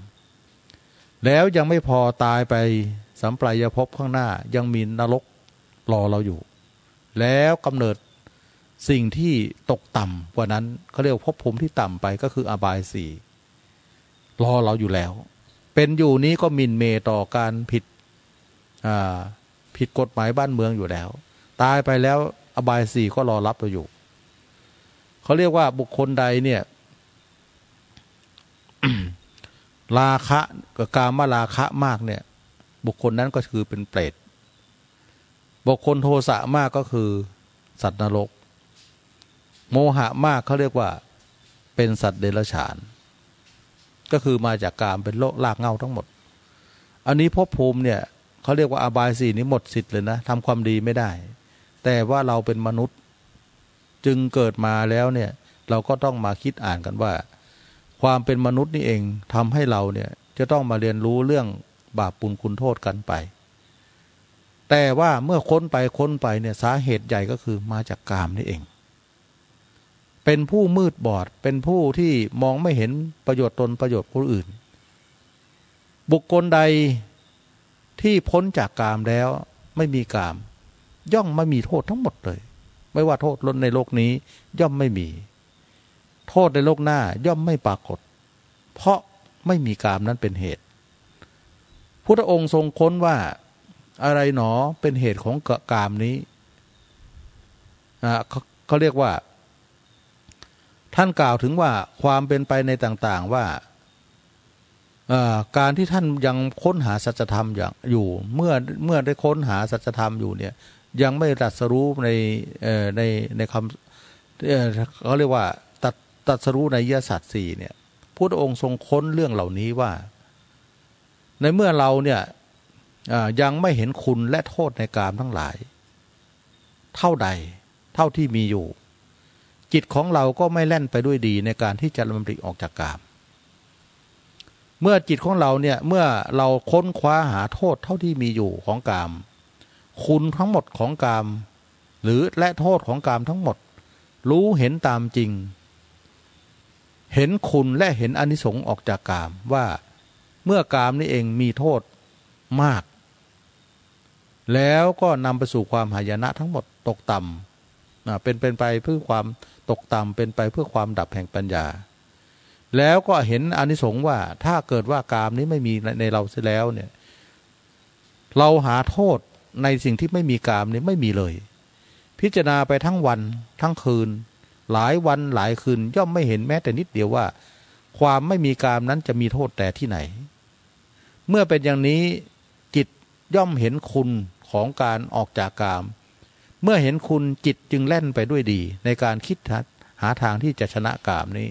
แล้วยังไม่พอตายไปสัมปรายภพข้างหน้ายังมีนรกรอเราอยู่ แล้วกำเนิดสิ่งที่ตกต่ำกว่านั้นเขาเรียกภพภูมิที่ต่ำไปก็คืออบายสี่รอเราอยู่แล้ว เป็นอยู่นี้ก็มินเมต่อการผิดผิดกฎหมายบ้านเมืองอยู่แล้ว ตายไปแล้วอบายสี่ก็รอรับเราอยู่ เขาเรียกว่าบุคคลใดเนี่ยราคะกับกามาราคะมากเนี่ย บุคคลนั้นก็คือเป็นเปรตบุคคลโทสะมากก็คือ สัตว์นรก โมหะมากเขาเรียกว่า เป็นสัตว์เดรัจฉาน ก็คือมาจากกามเป็นโลกลากเงาทั้งหมด อันนี้ภพภูมิเนี่ยเขาเรียกว่าอาบายสี่นี้หมดสิทธิ์เลยนะทำความดีไม่ได้ แต่ว่าเราเป็นมนุษย์ จึงเกิดมาแล้วเนี่ยเราก็ต้องมาคิดอ่านกันว่า ความเป็นมนุษย์นี่เองทำให้เราเนี่ยจะต้องมาเรียนรู้เรื่องบาปปุลคุณโทษกันไป แต่ว่าเมื่อค้นไปค้นไปเนี่ยสาเหตุใหญ่ก็คือมาจากกามนี่เอง เป็นผู้มืดบอดเป็นผู้ที่มองไม่เห็นประโยชน์ตนประโยชน์ผู้อื่น บุคคลใดที่พ้นจากกามแล้วไม่มีกาม ย่อมไม่มีโทษทั้งหมดเลย ไม่ว่าโทษล้นในโลกนี้ย่อมไม่มี โทษในโลกหน้าย่อมไม่ปรากฏ เพราะไม่มีกามนั้นเป็นเหตุพุทธองค์ทรงค้นว่าอะไรหนอเป็นเหตุของกามนี้เขาเขาเรียกว่า ท่านกล่าวถึงว่าความเป็นไปในต่างๆว่าการที่ท่านยังค้นหาสัจธรรมอย่างอยู่ เมื่อเมื่อได้ค้นหาสัจธรรมอยู่เนี่ย ยังไม่ตัดสรู้ในในในคำเขาเรียกว่าตัดตัดสรู้ในยศาสตร์สี่เนี่ยพุทธองค์ทรงค้นเรื่องเหล่านี้ว่า ในเมื่อเราเนี่ยยังไม่เห็นคุณและโทษในกามทั้งหลาย เท่าใดเท่าที่มีอยู่ จิตของเราก็ไม่แล่นไปด้วยดีในการที่จะลำดิออกจากกาม เมื่อจิตของเราเนี่ยเมื่อเราค้นคว้าหาโทษเท่าที่มีอยู่ของกาม คุณทั้งหมดของกาม หรือและโทษของกามทั้งหมด รู้เห็นตามจริง เห็นคุณและเห็นอนิสงส์ออกจากกามว่า เมื่อกามนี้เองมีโทษมาก แล้วก็นำไปสู่ความหายนะทั้งหมดตกต่ำเป็นเป็นไปเพื่อความตกต่ำเป็นไปเพื่อความดับแห่งปัญญา แล้วก็เห็นอนิสงส์ว่าถ้าเกิดว่ากามนี้ไม่มีในเราเสียแล้วเนี่ยเราหาโทษ ในสิ่งที่ไม่มีกามนี้ไม่มีเลย พิจารณาไปทั้งวันทั้งคืน หลายวันหลายคืนย่อมไม่เห็นแม้แต่นิดเดียวว่า ความไม่มีกามนั้นจะมีโทษแต่ที่ไหน เมื่อเป็นอย่างนี้จิตย่อมเห็นคุณของการออกจากกาม เมื่อเห็นคุณจิตจึงแล่นไปด้วยดี ในการคิดหาทางที่จะชนะกามนี้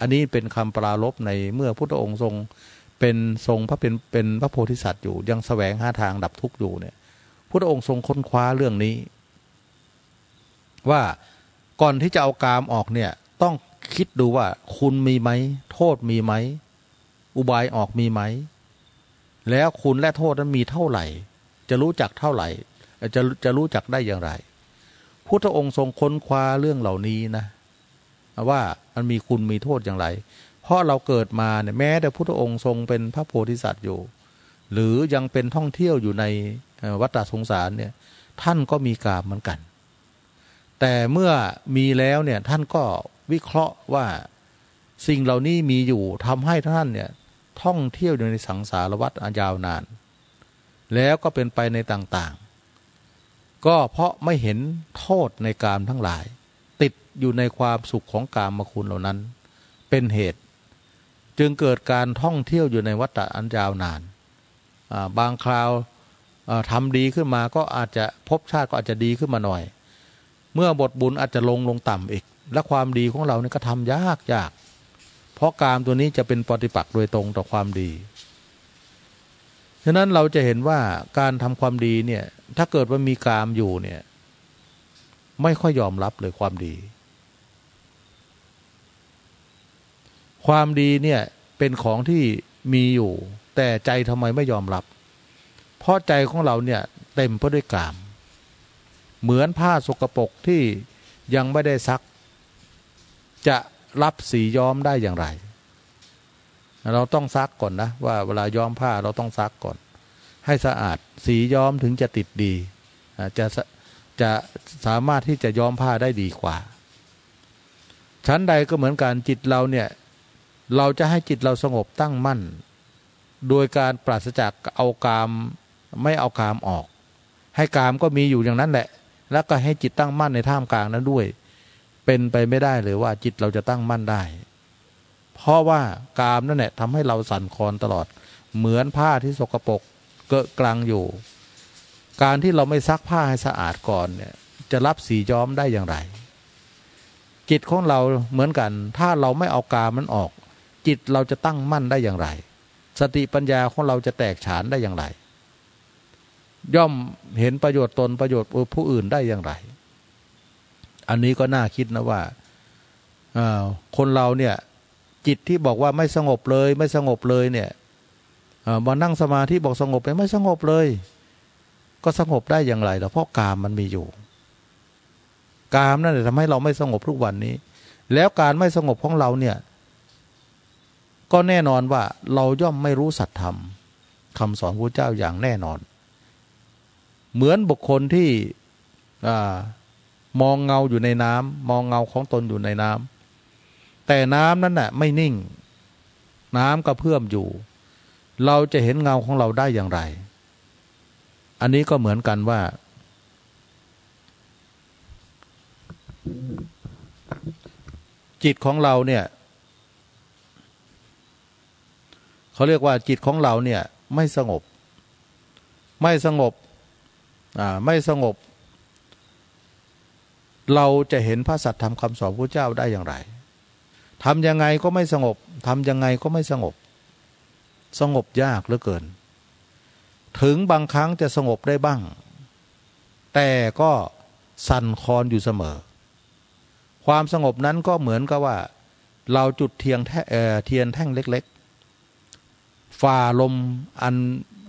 อันนี้เป็นคำปราลบในเมื่อพุทธองค์ทรงเป็นทรงพระเป็นเป็นพระโพธิสัตว์อยู่ยังสแสวงหาทางดับทุกข์อยู่เนี่ย พุทธองค์ทรงค้นคว้าเรื่องนี้ ว่าก่อนที่จะเอากามออกเนี่ย ต้องคิดดูว่าคุณมีไหม โทษมีไหม อุบายออกมีไหม แล้วคุณและโทษนั้นมีเท่าไหร่ จะรู้จักเท่าไหร่ จะจะรู้จักได้อย่างไร พุทธองค์ทรงค้นคว้าเรื่องเหล่านี้นะ ว่ามันมีคุณมีโทษอย่างไร เพราะเราเกิดมาเนี่ยแม้แต่พุทธองค์ทรงเป็นพระโพธิสัตว์อยู่ หรือยังเป็นท่องเที่ยวอยู่ใน วัฏสงสารเนี่ยท่านก็มีกามเหมือนกัน แต่เมื่อมีแล้วเนี่ยท่านก็วิเคราะห์ว่าสิ่งเหล่านี้มีอยู่ทำให้ท่านเนี่ยท่องเที่ยวอยู่ในสังสารวัฏยาวนาน แล้วก็เป็นไปในต่างๆ ก็เพราะไม่เห็นโทษในกามทั้งหลาย ติดอยู่ในความสุขของกามคุณเหล่านั้น เป็นเหตุ จึงเกิดการท่องเที่ยวอยู่ในวัฏอันยาวนาน บางคราว ทำดีขึ้นมาก็อาจจะพบชาติก็อาจจะดีขึ้นมาหน่อย เมื่อบทบุญอาจจะลงลงต่ำอีก และความดีของเราเนี่ยก็ทำยากยากเพราะกามตัวนี้จะเป็นปฏิปักษ์โดยตรงต่อความดีฉะนั้นเราจะเห็นว่าการทำความดีเนี่ย ถ้าเกิดว่ามีกามอยู่เนี่ย ไม่ค่อยยอมรับเลยความดี ความดีเนี่ยเป็นของที่มีอยู่ แต่ใจทำไมไม่ยอมรับ เพราะใจของเราเนี่ยเต็มไปด้วยกาม เหมือนผ้าสกปรกที่ยังไม่ได้ซัก จะรับสีย้อมได้อย่างไร เราต้องซักก่อนนะว่าเวลาย้อมผ้าเราต้องซักก่อน ให้สะอาดสีย้อมถึงจะติดดีจะจะสามารถที่จะย้อมผ้าได้ดีกว่า ชั้นใดก็เหมือนกันจิตเราเนี่ยเราจะให้จิตเราสงบตั้งมั่น โดยการปราศจากเอากาม ไม่เอากามออก ให้กามก็มีอยู่อย่างนั้นแหละ แล้วก็ให้จิตตั้งมั่นในท่ามกลางนั้นด้วย เป็นไปไม่ได้เลยว่าจิตเราจะตั้งมั่นได้ เพราะว่ากามนั่นแหละทำให้เราสั่นคลอนตลอด เหมือนผ้าที่สกปรกเกะกลางอยู่ การที่เราไม่ซักผ้าให้สะอาดก่อนเนี่ยจะรับสีย้อมได้อย่างไร จิตของเราเหมือนกัน ถ้าเราไม่เอากามมันออก จิตเราจะตั้งมั่นได้อย่างไร สติปัญญาของเราจะแตกฉานได้อย่างไร ย่อมเห็นประโยชน์ตนประโยชน์ผู้อื่นได้อย่างไร อันนี้ก็น่าคิดนะว่าคนเราเนี่ยจิตที่บอกว่าไม่สงบเลย ไม่สงบเลยเนี่ยมานั่งสมาธิบอกสงบไปไม่สงบเลย ก็สงบได้อย่างไรล่ะเพราะกามมันมีอยู่ กามนั่นแหละทำให้เราไม่สงบทุกวันนี้ แล้วการไม่สงบของเราเนี่ยก็แน่นอนว่าเราย่อมไม่รู้สัตธรรมคำสอนพระเจ้าอย่างแน่นอน เหมือนบุคคลที่มองเงาอยู่ในน้ำมองเงาของตนอยู่ในน้ำแต่น้ำนั้นน่ะไม่นิ่ง น้ำกระเพื่อมอยู่ เราจะเห็นเงาของเราได้อย่างไร อันนี้ก็เหมือนกันว่า จิตของเราเนี่ยเขาเรียกว่าจิตของเราเนี่ยไม่สงบ ไม่สงบ ไม่สงบ เราจะเห็นพระสัตธรรมคำสอนพระเจ้าได้อย่างไรทำยังไงก็ไม่สงบทำยังไงก็ไม่สงบ สงบยากเหลือเกิน ถึงบางครั้งจะสงบได้บ้าง แต่ก็สั่นคลอนอยู่เสมอ ความสงบนั้นก็เหมือนกับว่า เราจุดเทียงเทียนแท่งเล็กๆ ฝ่าลมอัน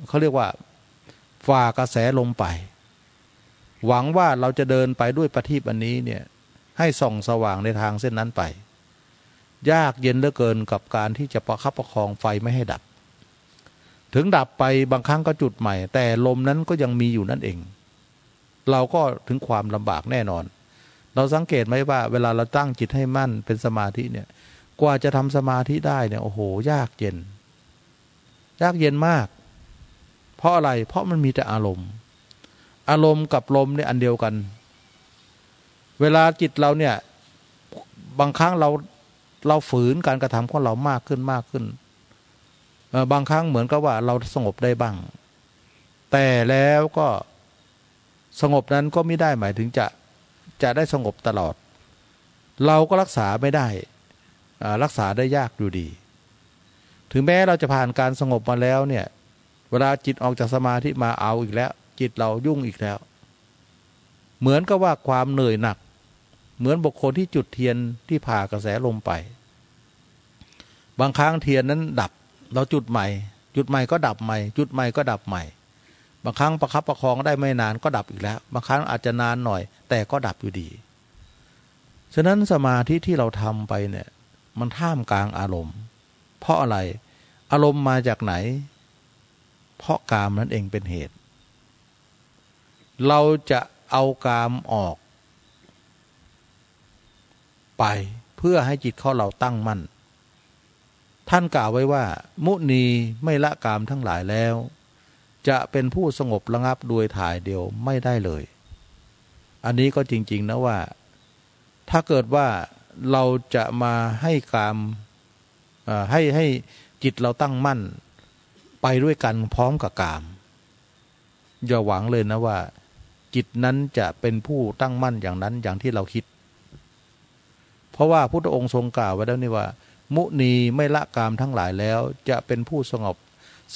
เขาเรียกว่า ฝ่ากระแสลมไป หวังว่าเราจะเดินไปด้วยประทีปอันนี้เนี่ยให้ส่องสว่างในทางเส้นนั้นไป ยากเย็นเหลือเกินกับการที่จะประคับประคองไฟไม่ให้ดับ ถึงดับไปบางครั้งก็จุดใหม่ แต่ลมนั้นก็ยังมีอยู่นั่นเอง เราก็ถึงความลำบากแน่นอน เราสังเกตไหมว่า เวลาเราตั้งจิตให้มั่นเป็นสมาธิเนี่ยกว่าจะทำสมาธิได้เนี่ยโอ้โห ยากเย็น ยากเย็นมาก เพราะอะไรเพราะมันมีแต่อารมณ์ อารมณ์กับลมเนี่ยอันเดียวกัน เวลาจิตเราเนี่ยบางครั้งเราเราฝืนการกระทำของเรามากขึ้นมากขึ้น บางครั้งเหมือนกับว่าเราสงบได้บ้าง แต่แล้วก็สงบนั้นก็ไม่ได้หมายถึงจะจะได้สงบตลอด เราก็รักษาไม่ได้รักษาได้ยากอยู่ดี ถึงแม้เราจะผ่านการสงบมาแล้วเนี่ย เวลาจิตออกจากสมาธิมาเอาอีกแล้ว จิตเรายุ่งอีกแล้ว เหมือนกับว่าความเหนื่อยหนัก เหมือนบุคคลที่จุดเทียนที่ผ่ากระแสลมไป บางครั้งเทียนนั้นดับ เราจุดใหม่ จุดใหม่ก็ดับใหม่ จุดใหม่ก็ดับใหม่ บางครั้งประคับประคองได้ไม่นานก็ดับอีกแล้ว บางครั้งอาจจะนานหน่อย แต่ก็ดับอยู่ดี ฉะนั้นสมาธิที่เราทำไปเนี่ยมันท่ามกลางอารมณ์ เพราะอะไร อารมณ์มาจากไหน เพราะกามนั้นเองเป็นเหตุ เราจะเอากามออก ไปเพื่อให้จิตเขาเราตั้งมั่น ท่านกล่าวไว้ว่า มุนีไม่ละกามทั้งหลายแล้ว จะเป็นผู้สงบระงับโดยถ่ายเดียวไม่ได้เลย อันนี้ก็จริง ๆ นะว่า ถ้าเกิดว่าเราจะมาให้กามให้ให้จิตเราตั้งมั่น ไปด้วยกันพร้อมกับกาม อย่าหวังเลยนะว่า จิตนั้นจะเป็นผู้ตั้งมั่นอย่างนั้นอย่างที่เราคิด เพราะว่าพุทธองค์ทรงกล่าวไว้แล้วนี่ว่า มุนีไม่ละกามทั้งหลายแล้ว จะเป็นผู้สงบ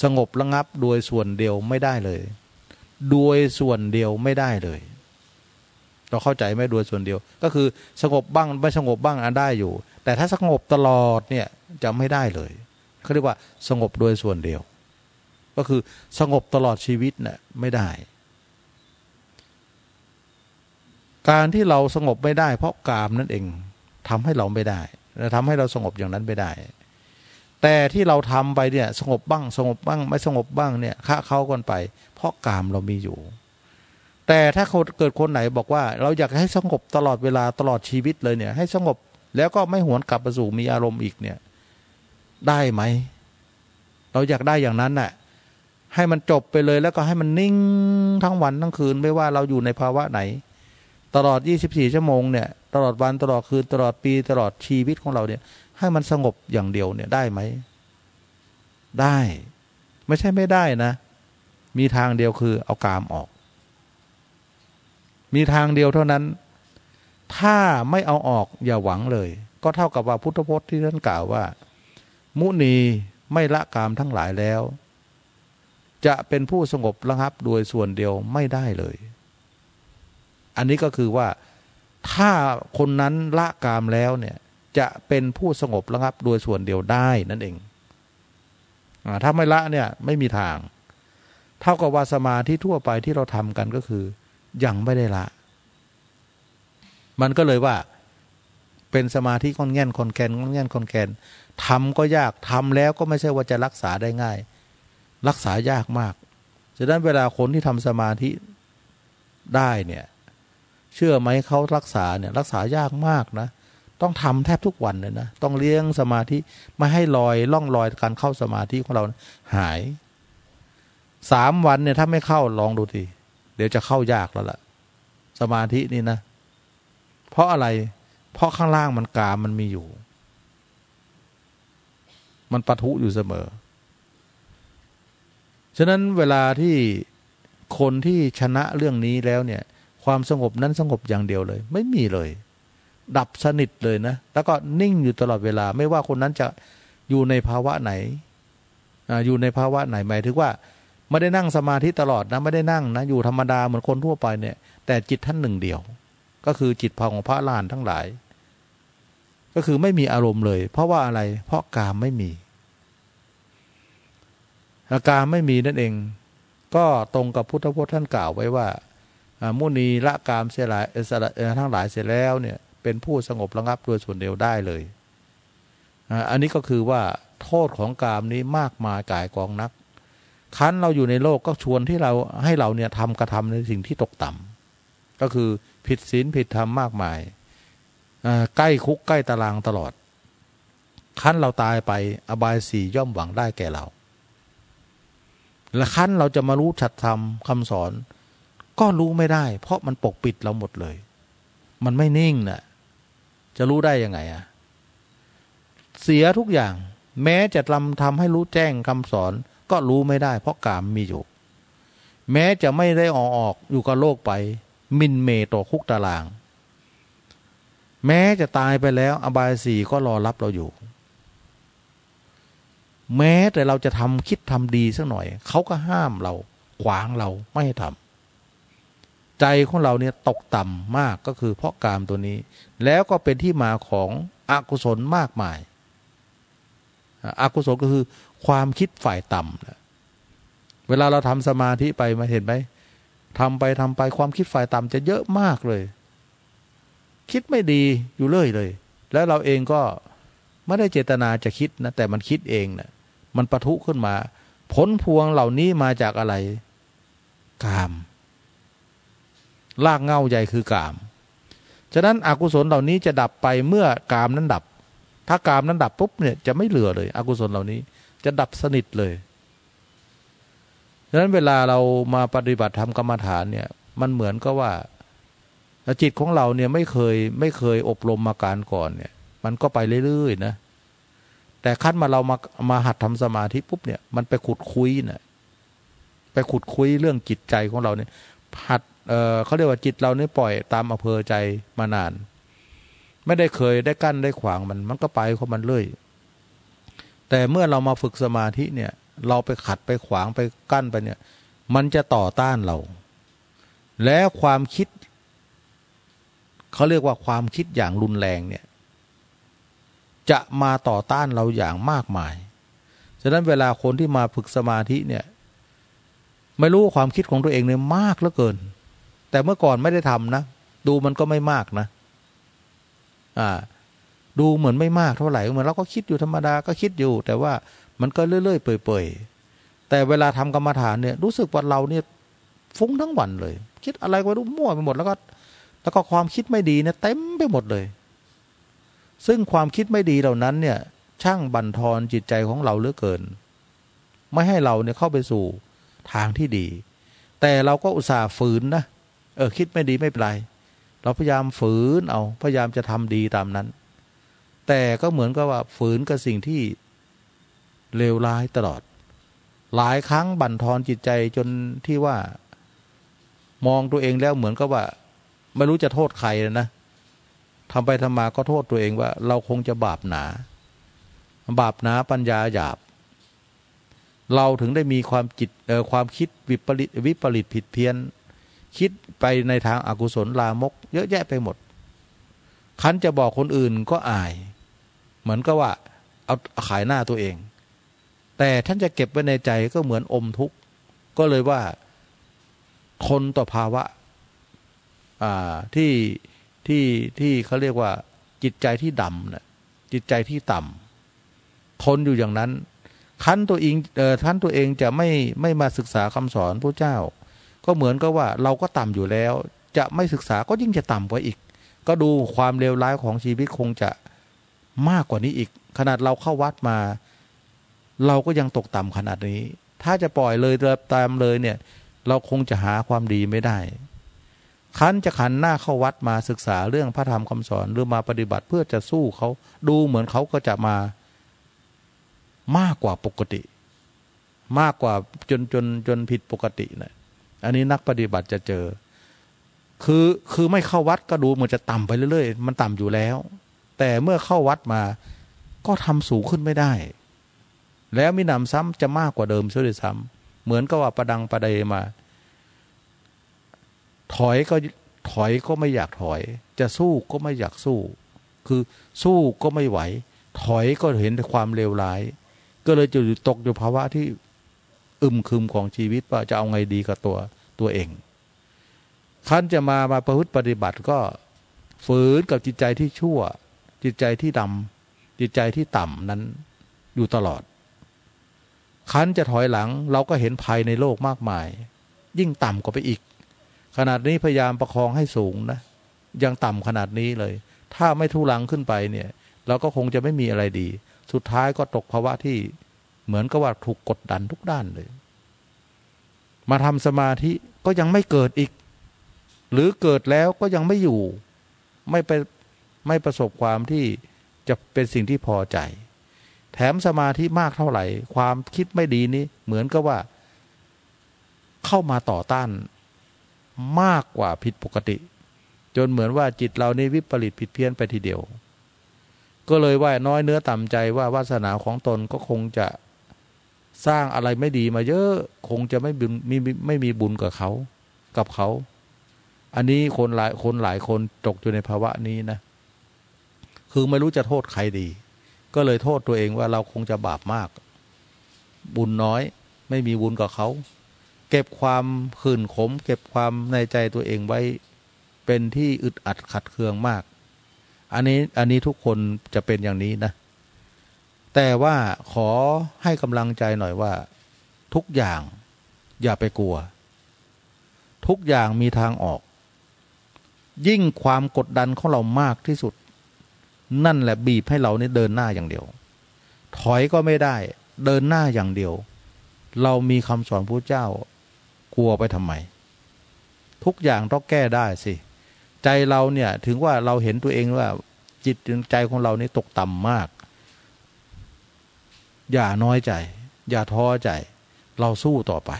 สงบระงับโดยส่วนเดียวไม่ได้เลยโดยส่วนเดียวไม่ได้เลย เราเข้าใจไหมโดยส่วนเดียว ก็คือสงบบ้างไม่สงบบ้างอันได้อยู่ แต่ถ้าสงบตลอดเนี่ยจะไม่ได้เลยเขาเรียกว่าสงบโดยส่วนเดียว ก็คือสงบตลอดชีวิตเนะ่ยไม่ได้ การที่เราสงบไม่ได้ เพราะกามนั่นเองทำให้เราไม่ได้และทำให้เราสงบอย่างนั้นไม่ได้ แต่ที่เราทำไปเนี่ยสงบบ้างสงบบ้าง ไม่สงบบ้างเนี่ยค้าเขากันไป เพราะกามเรามีอยู่ แต่ถ้าเกิดคนไหนบอกว่า เราอยากให้สงบตลอดเวลาตลอดชีวิตเลยเนี่ย ให้สงบแล้วก็ไม่หวนกลับไปสู่มีอารมณ์อีกเนี่ย ได้ไหม เราอยากได้อย่างนั้นน่ะให้มันจบไปเลยแล้วก็ให้มันนิ่งทั้งวันทั้งคืนไม่ว่าเราอยู่ในภาวะไหน ตลอด 24 ชั่วโมงเนี่ยตลอดวันตลอดคืนตลอดปีตลอดชีวิตของเราเนี่ย ให้มันสงบอย่างเดียวเนี่ยได้ไหม ได้ ไม่ใช่ไม่ได้นะ มีทางเดียวคือเอากามออก มีทางเดียวเท่านั้น ถ้าไม่เอาออกอย่าหวังเลย ก็เท่ากับว่าพุทธพจน์ที่ท่านกล่าวว่า มุนีไม่ละกามทั้งหลายแล้ว จะเป็นผู้สงบระงับโดยส่วนเดียวไม่ได้เลย อันนี้ก็คือว่าถ้าคนนั้นละกามแล้วเนี่ยจะเป็นผู้สงบระงับโดยส่วนเดียวได้นั่นเองอถ้าไม่ละเนี่ยไม่มีทาง เท่ากับว่าสมาธิทั่วไปที่เราทำกันก็คือ ยังไม่ได้ละ มันก็เลยว่า เป็นสมาธิคอนแง่นคอนแกนคอนแง่นคอนแกนทำก็ยากทำแล้วก็ไม่ใช่ว่าจะรักษาได้ง่าย รักษายากมากฉะนั้นเวลาคนที่ทำสมาธิได้เนี่ย เชื่อไหมเขารักษาเนี่ยรักษายากมากนะ ต้องทำแทบทุกวันเลยนะ ต้องเลี้ยงสมาธิไม่ให้ลอยล่องลอยการเข้าสมาธิของเราหายสามวันเนี่ยถ้าไม่เข้าลองดูทีเดี๋ยวจะเข้ายากแล้วล่ะ สมาธินี่นะ เพราะอะไร เพราะข้างล่างมันกามมันมีอยู่ มันปะทุอยู่เสมอ ฉะนั้นเวลาที่คนที่ชนะเรื่องนี้แล้วเนี่ย ความสงบนั้นสงบอย่างเดียวเลย ไม่มีเลย ดับสนิทเลยนะ แล้วก็นิ่งอยู่ตลอดเวลา ไม่ว่าคนนั้นจะอยู่ในภาวะไหนอยู่ในภาวะไหนหมายถึงว่า ไม่ได้นั่งสมาธิตลอดนะไม่ได้นั่งนะอยู่ธรรมดาเหมือนคนทั่วไปเนี่ย แต่จิตท่านหนึ่งเดียว ก็คือจิตพของพระลานทั้งหลาย ก็คือไม่มีอารมณ์เลย เพราะว่าอะไร เพราะกามไม่มีอาการไม่มีนั่นเอง ก็ตรงกับพุทธพจน์ท่านกล่าวไว้ว่า มุนีละกามเสียหลายทั้งหลายเสร็จแล้วเนี่ยเป็นผู้สงบระงับโดยส่วนเดียวได้เลยอันนี้ก็คือว่าโทษของกามนี้มากมายกายกองนัก คันเราอยู่ในโลกก็ชวนที่เราให้เราเนี่ยทำกระทำในสิ่งที่ตกต่ำก็คือผิดศีลผิดธรรมมากมายใกล้คุกใกล้ตารางตลอดขั้นเราตายไปอบายสี่ย่อมหวังได้แก่เรา และขั้นเราจะมารู้ฉัดธรรมคำสอน ก็รู้ไม่ได้ เพราะมันปกปิดเราหมดเลย มันไม่นิ่งนะ่ะ จะรู้ได้ยังไงอะเสียทุกอย่าง แม้จะทำทำให้รู้แจ้งคำสอน ก็รู้ไม่ได้ เพราะกามมีอยู่ แม้จะไม่ได้ออกออกอยู่กับโลกไป มินเมต่อคุกตาราง แม้จะตายไปแล้ว อบายสีก็รอรับเราอยู่ แม้แต่เราจะทำคิดทำดีสักหน่อย เขาก็ห้ามเรา ขวางเราไม่ให้ทำ ใจของเราเนี่ยตกต่ำมากก็คือเพราะกามตัวนี้ แล้วก็เป็นที่มาของอกุศลมากมายอกุศลก็คือความคิดฝ่ายต่ำเวลาเราทำสมาธิไปมาเห็นไหมทำไปทำไปความคิดฝ่ายต่ำจะเยอะมากเลย คิดไม่ดีอยู่เรื่อยเลย แล้วเราเองก็ไม่ได้เจตนาจะคิดนะแต่มันคิดเองนะมันประทุขึ้นมา ผลพวงเหล่านี้มาจากอะไร กาม ลากเงาใหญ่คือกาม ฉะนั้นอกุศลเหล่านี้จะดับไปเมื่อกามนั้นดับ ถ้ากามนั้นดับปุ๊บเนี่ยจะไม่เหลือเลย อกุศลเหล่านี้จะดับสนิทเลยดังนั้นเวลาเรามาปฏิบัติธรรมกรรมฐานเนี่ยมันเหมือนก็ว่าจิตของเราเนี่ยไม่เคยไม่เคยอบรมมาการก่อนเนี่ย มันก็ไปเรื่อยๆนะแต่ขั้นมาเรามามาหัดทำสมาธิปุ๊บเนี่ยมันไปขุดคุยนะไปขุดคุยเรื่องจิตใจของเราเนี่ยหัด เขาเรียกว่าจิตเราเนี่ยปล่อยตามอำเภอใจมานาน ไม่ได้เคยได้กั้นได้ขวางมันมันก็ไปของมันเรื่อยแต่เมื่อเรามาฝึกสมาธิเนี่ย เราไปขัดไปขวางไปกั้นไปเนี่ย มันจะต่อต้านเรา และความคิดเขาเรียกว่าความคิดอย่างรุนแรงเนี่ย จะมาต่อต้านเราอย่างมากมายฉะนั้นเวลาคนที่มาฝึกสมาธิเนี่ย ไม่รู้ความคิดของตัวเองเนี่ยมากเหลือเกิน แต่เมื่อก่อนไม่ได้ทำนะ ดูมันก็ไม่มากนะ อ่า ดูเหมือนไม่มากเท่าไหร่เหมือนเราก็คิดอยู่ธรรมดาก็คิดอยู่ แต่ว่ามันก็เรื่อยๆเปื่อยๆแต่เวลาทำกรรมฐานเนี่ย รู้สึกว่าเราเนี่ยฟุ้งทั้งวันเลย คิดอะไรก็รู้มั่วไปหมดแล้วก็แล้วก็ความคิดไม่ดีเนี่ยเต็มไปหมดเลย ซึ่งความคิดไม่ดีเหล่านั้นเนี่ย ช่างบั่นทอนจิตใจของเราเหลือเกิน ไม่ให้เราเนี่ยเข้าไปสู่ทางที่ดี แต่เราก็อุตส่าห์ฝืนนะ เออ คิดไม่ดีไม่เป็นไร เราพยายามฝืนเอา พยายามจะทำดีตามนั้น แต่ก็เหมือนกับว่าฝืนกับสิ่งที่เลวร้ายตลอด หลายครั้งบั่นทอนจิตใจจนที่ว่า มองตัวเองแล้วเหมือนกับว่า ไม่รู้จะโทษใครนะทำไปทำมาก็โทษตัวเองว่า เราคงจะบาปหนา บาปหนาปัญญาหยาบ เราถึงได้มีความจิตเออความคิดวิปริตวิปริตผิดเพี้ยน คิดไปในทางอากุศลลามก เยอะแยะไปหมด คันจะบอกคนอื่นก็อาย เหมือนกับว่าเอาขายหน้าตัวเอง แต่ท่านจะเก็บไว้ในใจก็เหมือนอมทุกข์ ก็เลยว่าทนต่อภาวะที่ที่ที่เขาเรียกว่า จิตใจที่ดำนะจิตใจที่ต่ำทนอยู่อย่างนั้นคันตัวเองท่านตัวเองจะไม่ไม่มาศึกษาคำสอนพระเจ้า ก็เหมือนกับว่าเราก็ต่ำอยู่แล้ว จะไม่ศึกษาก็ยิ่งจะต่ำกว่าอีก ก็ดูความเลวร้ายของชีวิตคงจะมากกว่านี้อีก ขนาดเราเข้าวัดมา เราก็ยังตกต่ำขนาดนี้ ถ้าจะปล่อยเลยตามเลยเนี่ย เราคงจะหาความดีไม่ได้คันจะขันหน้าเข้าวัดมาศึกษาเรื่องพระธรรมคำสอนหรือมาปฏิบัติเพื่อจะสู้เขาดูเหมือนเขาก็จะมามากกว่าปกติ มากกว่าจนจนจนผิดปกตินะ อันนี้นักปฏิบัติจะเจอ คือคือไม่เข้าวัดก็ดูเหมือนจะต่ำไปเรื่อยๆ มันต่ำอยู่แล้ว แต่เมื่อเข้าวัดมาก็ทำสูงขึ้นไม่ได้ แล้วมีนำซ้ำจะมากกว่าเดิมเสียด้วยซ้ำเหมือนกับว่าประดังประเดมา ถอยก็ถอยก็ไม่อยากถอย จะสู้ก็ไม่อยากสู้ คือสู้ก็ไม่ไหว ถอยก็เห็นความเลวร้าย ก็เลยจะตกอยู่ภาวะที่ อึมครึมของชีวิตว่าจะเอาไงดีกับตัวตัวเองคันจะมามาประพฤติปฏิบัติก็ฝืนกับจิตใจที่ชั่ว จิตใจที่ดำจิตใจที่ต่ำนั้นอยู่ตลอด คันจะถอยหลังเราก็เห็นภัยในโลกมากมาย ยิ่งต่ำกว่าไปอีก ขนาดนี้พยายามประคองให้สูงนะ ยังต่ำขนาดนี้เลย ถ้าไม่ทุลังขึ้นไปเนี่ย เราก็คงจะไม่มีอะไรดี สุดท้ายก็ตกภาวะที่ เหมือนกับว่าถูกกดดันทุกด้านเลย มาทำสมาธิก็ยังไม่เกิดอีก หรือเกิดแล้วก็ยังไม่อยู่ ไม่ไปไม่ประสบความที่จะเป็นสิ่งที่พอใจ แถมสมาธิมากเท่าไหร่ ความคิดไม่ดีนี้เหมือนกับว่า เข้ามาต่อต้านมากกว่าผิดปกติ จนเหมือนว่าจิตเรานี่วิปริตผิดเพี้ยนไปทีเดียว ก็เลยว่าน้อยเนื้อต่ำใจว่าวาสนาของตนก็คงจะ สร้างอะไรไม่ดีมาเยอะ คงจะไม่บุญมีไม่มีบุญกับเขา กับเขา อันนี้คนหลายคนหลายคนตกอยู่ในภาวะนี้นะ คือไม่รู้จะโทษใครดี ก็เลยโทษตัวเองว่าเราคงจะบาปมาก บุญน้อย ไม่มีบุญกับเขา เก็บความขื่นขม เก็บความในใจตัวเองไว้เป็นที่อึดอัดขัดเคืองมาก อันนี้อันนี้ทุกคนจะเป็นอย่างนี้นะ แต่ว่าขอให้กำลังใจหน่อยว่า ทุกอย่างอย่าไปกลัว ทุกอย่างมีทางออก ยิ่งความกดดันของเรามากที่สุด นั่นแหละบีบให้เราเนี่เดินหน้าอย่างเดียว ถอยก็ไม่ได้ เดินหน้าอย่างเดียว เรามีคำสอนพระเจ้ากลัวไปทำไม ทุกอย่างต้องแก้ได้สิ ใจเราเนี่ยถึงว่าเราเห็นตัวเองว่าจิตใจของเรานี่ตกต่ำมาก อย่าน้อยใจ อย่าท้อใจ เราสู้ต่อไป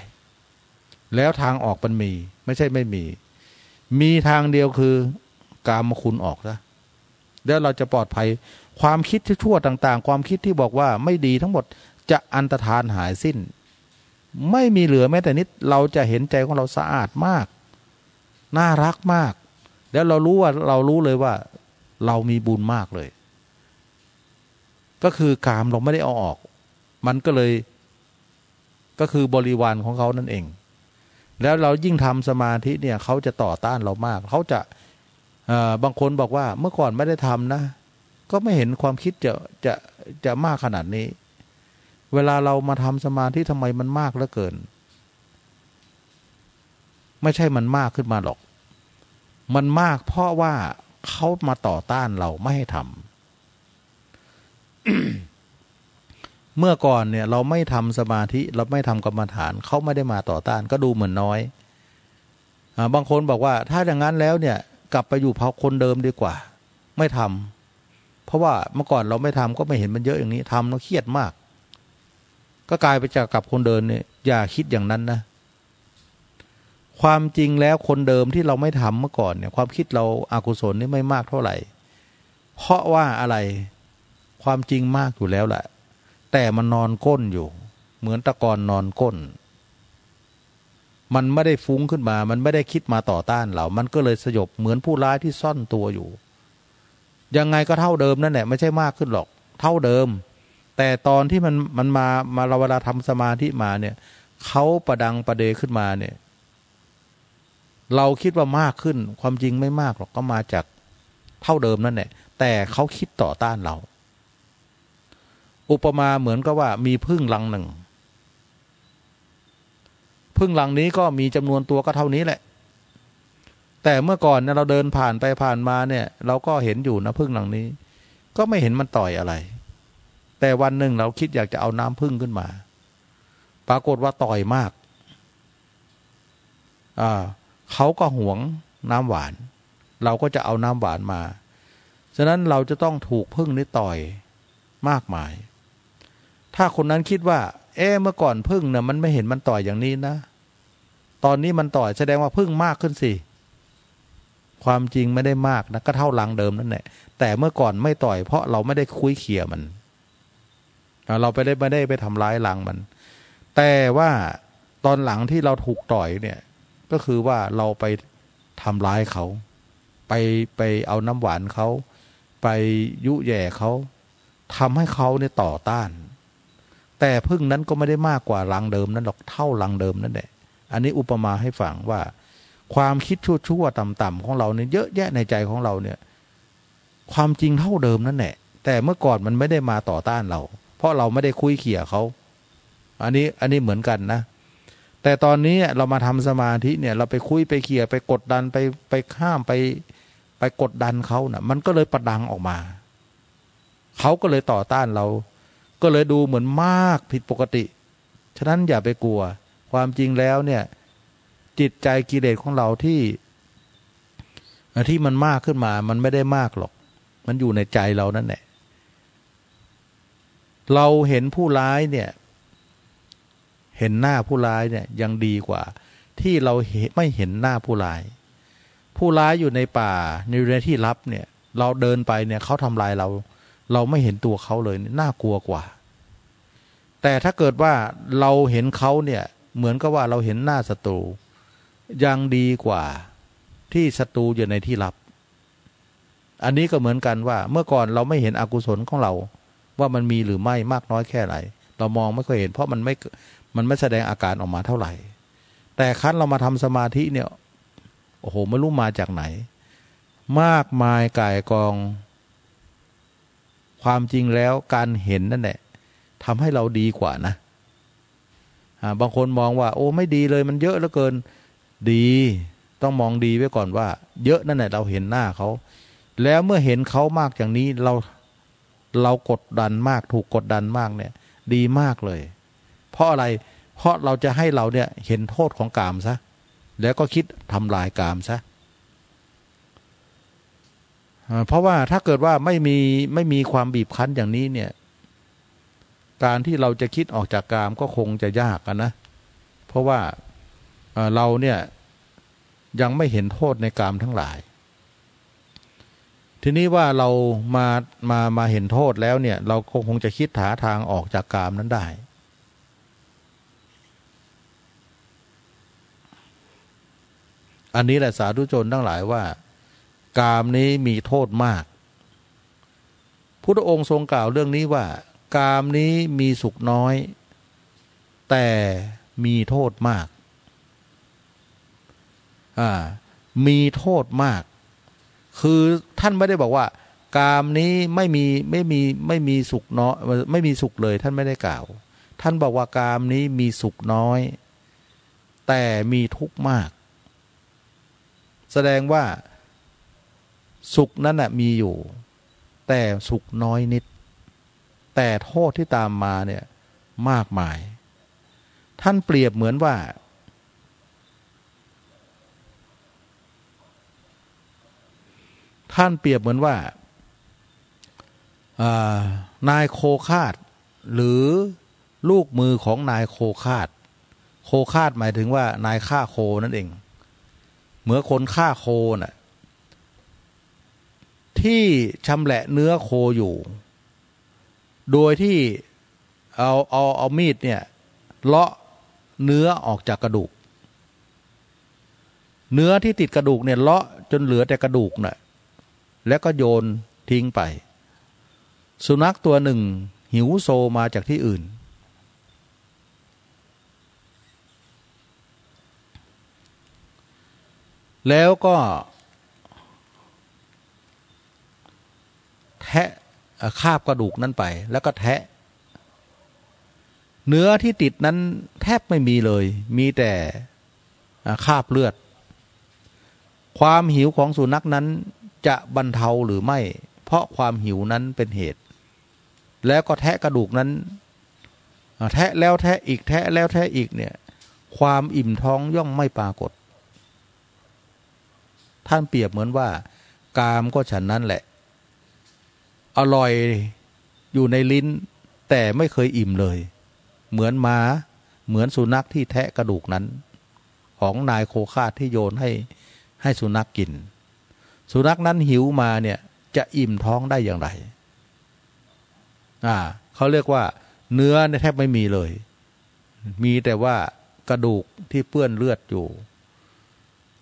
แล้วทางออกมันมี ไม่ใช่ไม่มี มีทางเดียวคือกามคุณออกซะแล้วเราจะปลอดภัย ความคิดที่ชั่วต่าง ๆ ความคิดที่บอกว่าไม่ดีทั้งหมดจะอันตรธานหายสิ้น ไม่มีเหลือแม้แต่นิด เราจะเห็นใจของเราสะอาดมาก น่ารักมาก แล้วเรารู้ว่าเรารู้เลยว่า เรามีบุญมากเลย ก็คือกามเราไม่ได้เอาออก มันก็เลยก็คือบริวารของเขานั่นเอง แล้วเรายิ่งทำสมาธิเนี่ยเขาจะต่อต้านเรามาก เขาจะบางคนบอกว่าเมื่อก่อนไม่ได้ทำนะ ก็ไม่เห็นความคิดจะจะจะมากขนาดนี้ เวลาเรามาทำสมาธิทำไมมันมากเหลือเกิน ไม่ใช่มันมากขึ้นมาหรอก มันมากเพราะว่าเขามาต่อต้านเราไม่ให้ทำ เมื่อก่อนเนี่ยเราไม่ทำสมาธิเราไม่ทำกรรมฐานเขาไม่ได้มาต่อต้านก็ดูเหมือนน้อยอบางคนบอกว่า ถ้าอย่างนั้นแล้วเนี่ยกลับไปอยู่เผาคนเดิมดีกว่า ไม่ทำเพราะว่าเมื่อก่อนเราไม่ทำก็ไม่เห็นมันเยอะอย่างนี้ทำแล้วเครียดมาก ก็กลายไปจากกับคนเดินเนี่ยอย่าคิดอย่างนั้นนะ ความจริงแล้วคนเดิมที่เราไม่ทำเมื่อก่อนเนี่ย ความคิดเราอากุศลนี่ไม่มากเท่าไหร่ เพราะว่าอะไรความจริงมากอยู่แล้วแหละ แต่มันนอนก้นอยู่ เหมือนตะกอนนอนก้น มันไม่ได้ฟุ้งขึ้นมา มันไม่ได้คิดมาต่อต้านเรามันก็เลยสยบเหมือนผู้ร้ายที่ซ่อนตัวอยู่ ยังไงก็เท่าเดิมนั่นแหละไม่ใช่มากขึ้นหรอก เท่าเดิม แต่ตอนที่มันมันมามาเราเวลาทำสมาธิมาเนี่ยเขาประดังประเดขึ้นมาเนี่ย เราคิดว่ามากขึ้น ความจริงไม่มากหรอกก็มาจากเท่าเดิมนั่นแหละแต่เขาคิดต่อต้านเรา อุปมาเหมือนกับว่ามีพึ่งลังหนึ่งพึ่งลังนี้ก็มีจำนวนตัวก็เท่านี้แหละ แต่เมื่อก่อนเนี่ยเราเดินผ่านไปผ่านมาเนี่ย เราก็เห็นอยู่นะพึ่งลังนี้ ก็ไม่เห็นมันต่อยอะไร แต่วันหนึ่งเราคิดอยากจะเอาน้ำพึ่งขึ้นมา ปรากฏว่าต่อยมากอ่าเขาก็หวงน้ำหวาน เราก็จะเอาน้ำหวานมา ฉะนั้นเราจะต้องถูกพึ่งนี้ต่อยมากมาย ถ้าคนนั้นคิดว่า เอ๊เมื่อก่อนพึ่งเนี่ยมันไม่เห็นมันต่อยอย่างนี้นะ ตอนนี้มันต่อยแสดงว่าพึ่งมากขึ้นสิความจริงไม่ได้มากนะก็เท่าลังเดิมนั่นแหละแต่เมื่อก่อนไม่ต่อยเพราะเราไม่ได้คุยเขี่ยมัน เราไปได้ไม่ได้ไปทำร้ายลังมัน แต่ว่าตอนหลังที่เราถูกต่อยเนี่ย ก็คือว่าเราไปทำร้ายเขา ไปไปเอาน้ำหวานเขา ไปยุแย่เขาทำให้เขาเนี่ยต่อต้าน แต่พึ่งนั้นก็ไม่ได้มากกว่ารังเดิมนั้นหรอกเท่ารังเดิมนั่นแหละอันนี้อุปมาให้ฟังว่า ความคิดชั่วๆต่ำๆของเราเนี่ยเยอะแยะในใจของเราเนี่ย ความจริงเท่าเดิมนั่นแหละแต่เมื่อก่อนมันไม่ได้มาต่อต้านเรา เพราะเราไม่ได้คุยเขี่ยเขา อันนี้อันนี้เหมือนกันนะ แต่ตอนนี้เรามาทำสมาธิเนี่ย เราไปคุยไปเคลียไปกดดันไปไปข้ามไปไปกดดันเขานะ่ะ มันก็เลยประดังออกมา เขาก็เลยต่อต้านเรา ก็เลยดูเหมือนมากผิดปกติ ฉะนั้นอย่าไปกลัว ความจริงแล้วเนี่ยจิตใจกิเลสของเราที่ที่มันมากขึ้นมา มันไม่ได้มากหรอก มันอยู่ในใจเรานั่นแหละ เราเห็นผู้ร้ายเนี่ย เห็นหน้าผู้ร้ายเนี่ยยังดีกว่า ที่เราไม่เห็นหน้าผู้ร้าย ผู้ร้ายอยู่ในป่าในเรือที่ลับเนี่ย เราเดินไปเนี่ยเขาทำลายเรา เราไม่เห็นตัวเขาเลยน่ากลัวกว่า แต่ถ้าเกิดว่าเราเห็นเขาเนี่ยเหมือนกับว่าเราเห็นหน้าศัตรูยังดีกว่าที่ศัตรูอยู่ในที่ลับ อันนี้ก็เหมือนกันว่า เมื่อก่อนเราไม่เห็นอกุศลของเรา ว่ามันมีหรือไม่มากน้อยแค่ไหน เรามองไม่ค่อยเห็น เพราะมันไม่มันไม่แสดงอาการออกมาเท่าไหร่ แต่คั้นเรามาทำสมาธิเนี่ยโอ้โหไม่รู้มาจากไหน มากมายกายกอง ความจริงแล้วการเห็นนั่นแหละทำให้เราดีกว่านะบางคนมองว่า โอ้ไม่ดีเลยมันเยอะเหลือเกินดีต้องมองดีไว้ก่อนว่า เยอะนั่นแหละเราเห็นหน้าเขา แล้วเมื่อเห็นเขามากอย่างนี้เราเรากดดันมากถูกกดดันมากเนี่ย ดีมากเลย เพราะอะไร เพราะเราจะให้เราเนี่ยเห็นโทษของกามซะแล้วก็คิดทำลายกามซะ เพราะว่าถ้าเกิดว่าไม่มีไม่มีความบีบคั้นอย่างนี้เนี่ย การที่เราจะคิดออกจากกามก็คงจะยากนะเพราะว่าเราเนี่ยยังไม่เห็นโทษในกามทั้งหลาย ทีนี้ว่าเรามามามาเห็นโทษแล้วเนี่ย เราคงคงจะคิดหาทางออกจากกามนั้นได้อันนี้แหละสาธุชนทั้งหลายว่า กามนี้มีโทษมาก พุทธองค์ทรงกล่าวเรื่องนี้ว่า กามนี้มีสุขน้อย แต่มีโทษมากอ่ามีโทษมาก คือท่านไม่ได้บอกว่า กามนี้ไม่มีไม่มีไม่มีสุขน้อยไม่มีสุขเลยท่านไม่ได้กล่าว ท่านบอกว่ากามนี้มีสุขน้อย แต่มีทุกข์มาก แสดงว่า สุขนั้นนะมีอยู่ แต่สุขน้อยนิด แต่โทษที่ตามมาเนี่ยมากมาย ท่านเปรียบเหมือนว่า ท่านเปรียบเหมือนว่านายโคคาด หรือลูกมือของนายโคคาด โคคาดหมายถึงว่านายฆ่าโคนั่นเอง เหมือนคนฆ่าโคน่ะ ที่ชำแหละเนื้อโคอยู่ โดยที่เอาเอาเอามีดเนี่ยเลาะเนื้อออกจากกระดูก เนื้อที่ติดกระดูกเนี่ยเลาะจนเหลือแต่กระดูกน่ะแล้วก็โยนทิ้งไป สุนัขตัวหนึ่ง หิวโซมาจากที่อื่น แล้วก็ แทะคาบกระดูกนั้นไป แล้วก็แทะ เนื้อที่ติดนั้นแทบไม่มีเลย มีแต่คาบเลือด ความหิวของสุนัขนั้นจะบรรเทาหรือไม่ เพราะความหิวนั้นเป็นเหตุ แล้วก็แทะกระดูกนั้น แทะแล้วแทะอีกแทะแล้วแทะอีกเนี่ย ความอิ่มท้องย่อมไม่ปรากฏ ท่านเปรียบเหมือนว่า กามก็ฉันนั้นแหละ อร่อยอยู่ในลิ้น แต่ไม่เคยอิ่มเลย เหมือนม้าเหมือนสุนัขที่แทะกระดูกนั้น ของนายโคคาที่โยนให้ให้สุนัขกกิน สุนัขนั้นหิวมาเนี่ยจะอิ่มท้องได้อย่างไร อ่าเขาเรียกว่า เนื้อแทบไม่มีเลย มีแต่ว่ากระดูกที่เปื้อนเลือดอยู่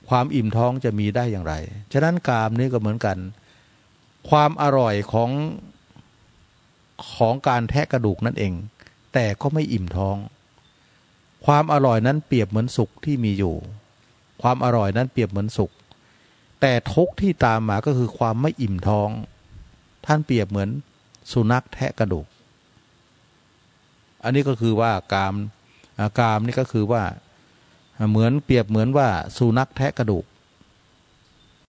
ความอิ่มท้องจะมีได้อย่างไร ฉะนั้นกามนี้ก็เหมือนกัน ความอร่อยของของการแทะกระดูกนั่นเอง แต่ก็ไม่อิ่มท้อง ความอร่อยนั้นเปรียบเหมือนสุขที่มีอยู่ ความอร่อยนั้นเปรียบเหมือนสุข แต่ทุกที่ตามมาก็คือความไม่อิ่มท้อง ท่านเปรียบเหมือนสุนัขแทะกระดูก อันนี้ก็คือว่ากามกามนี่ก็คือว่าเหมือนเปรียบเหมือนว่าสุนัขแทะกระดูก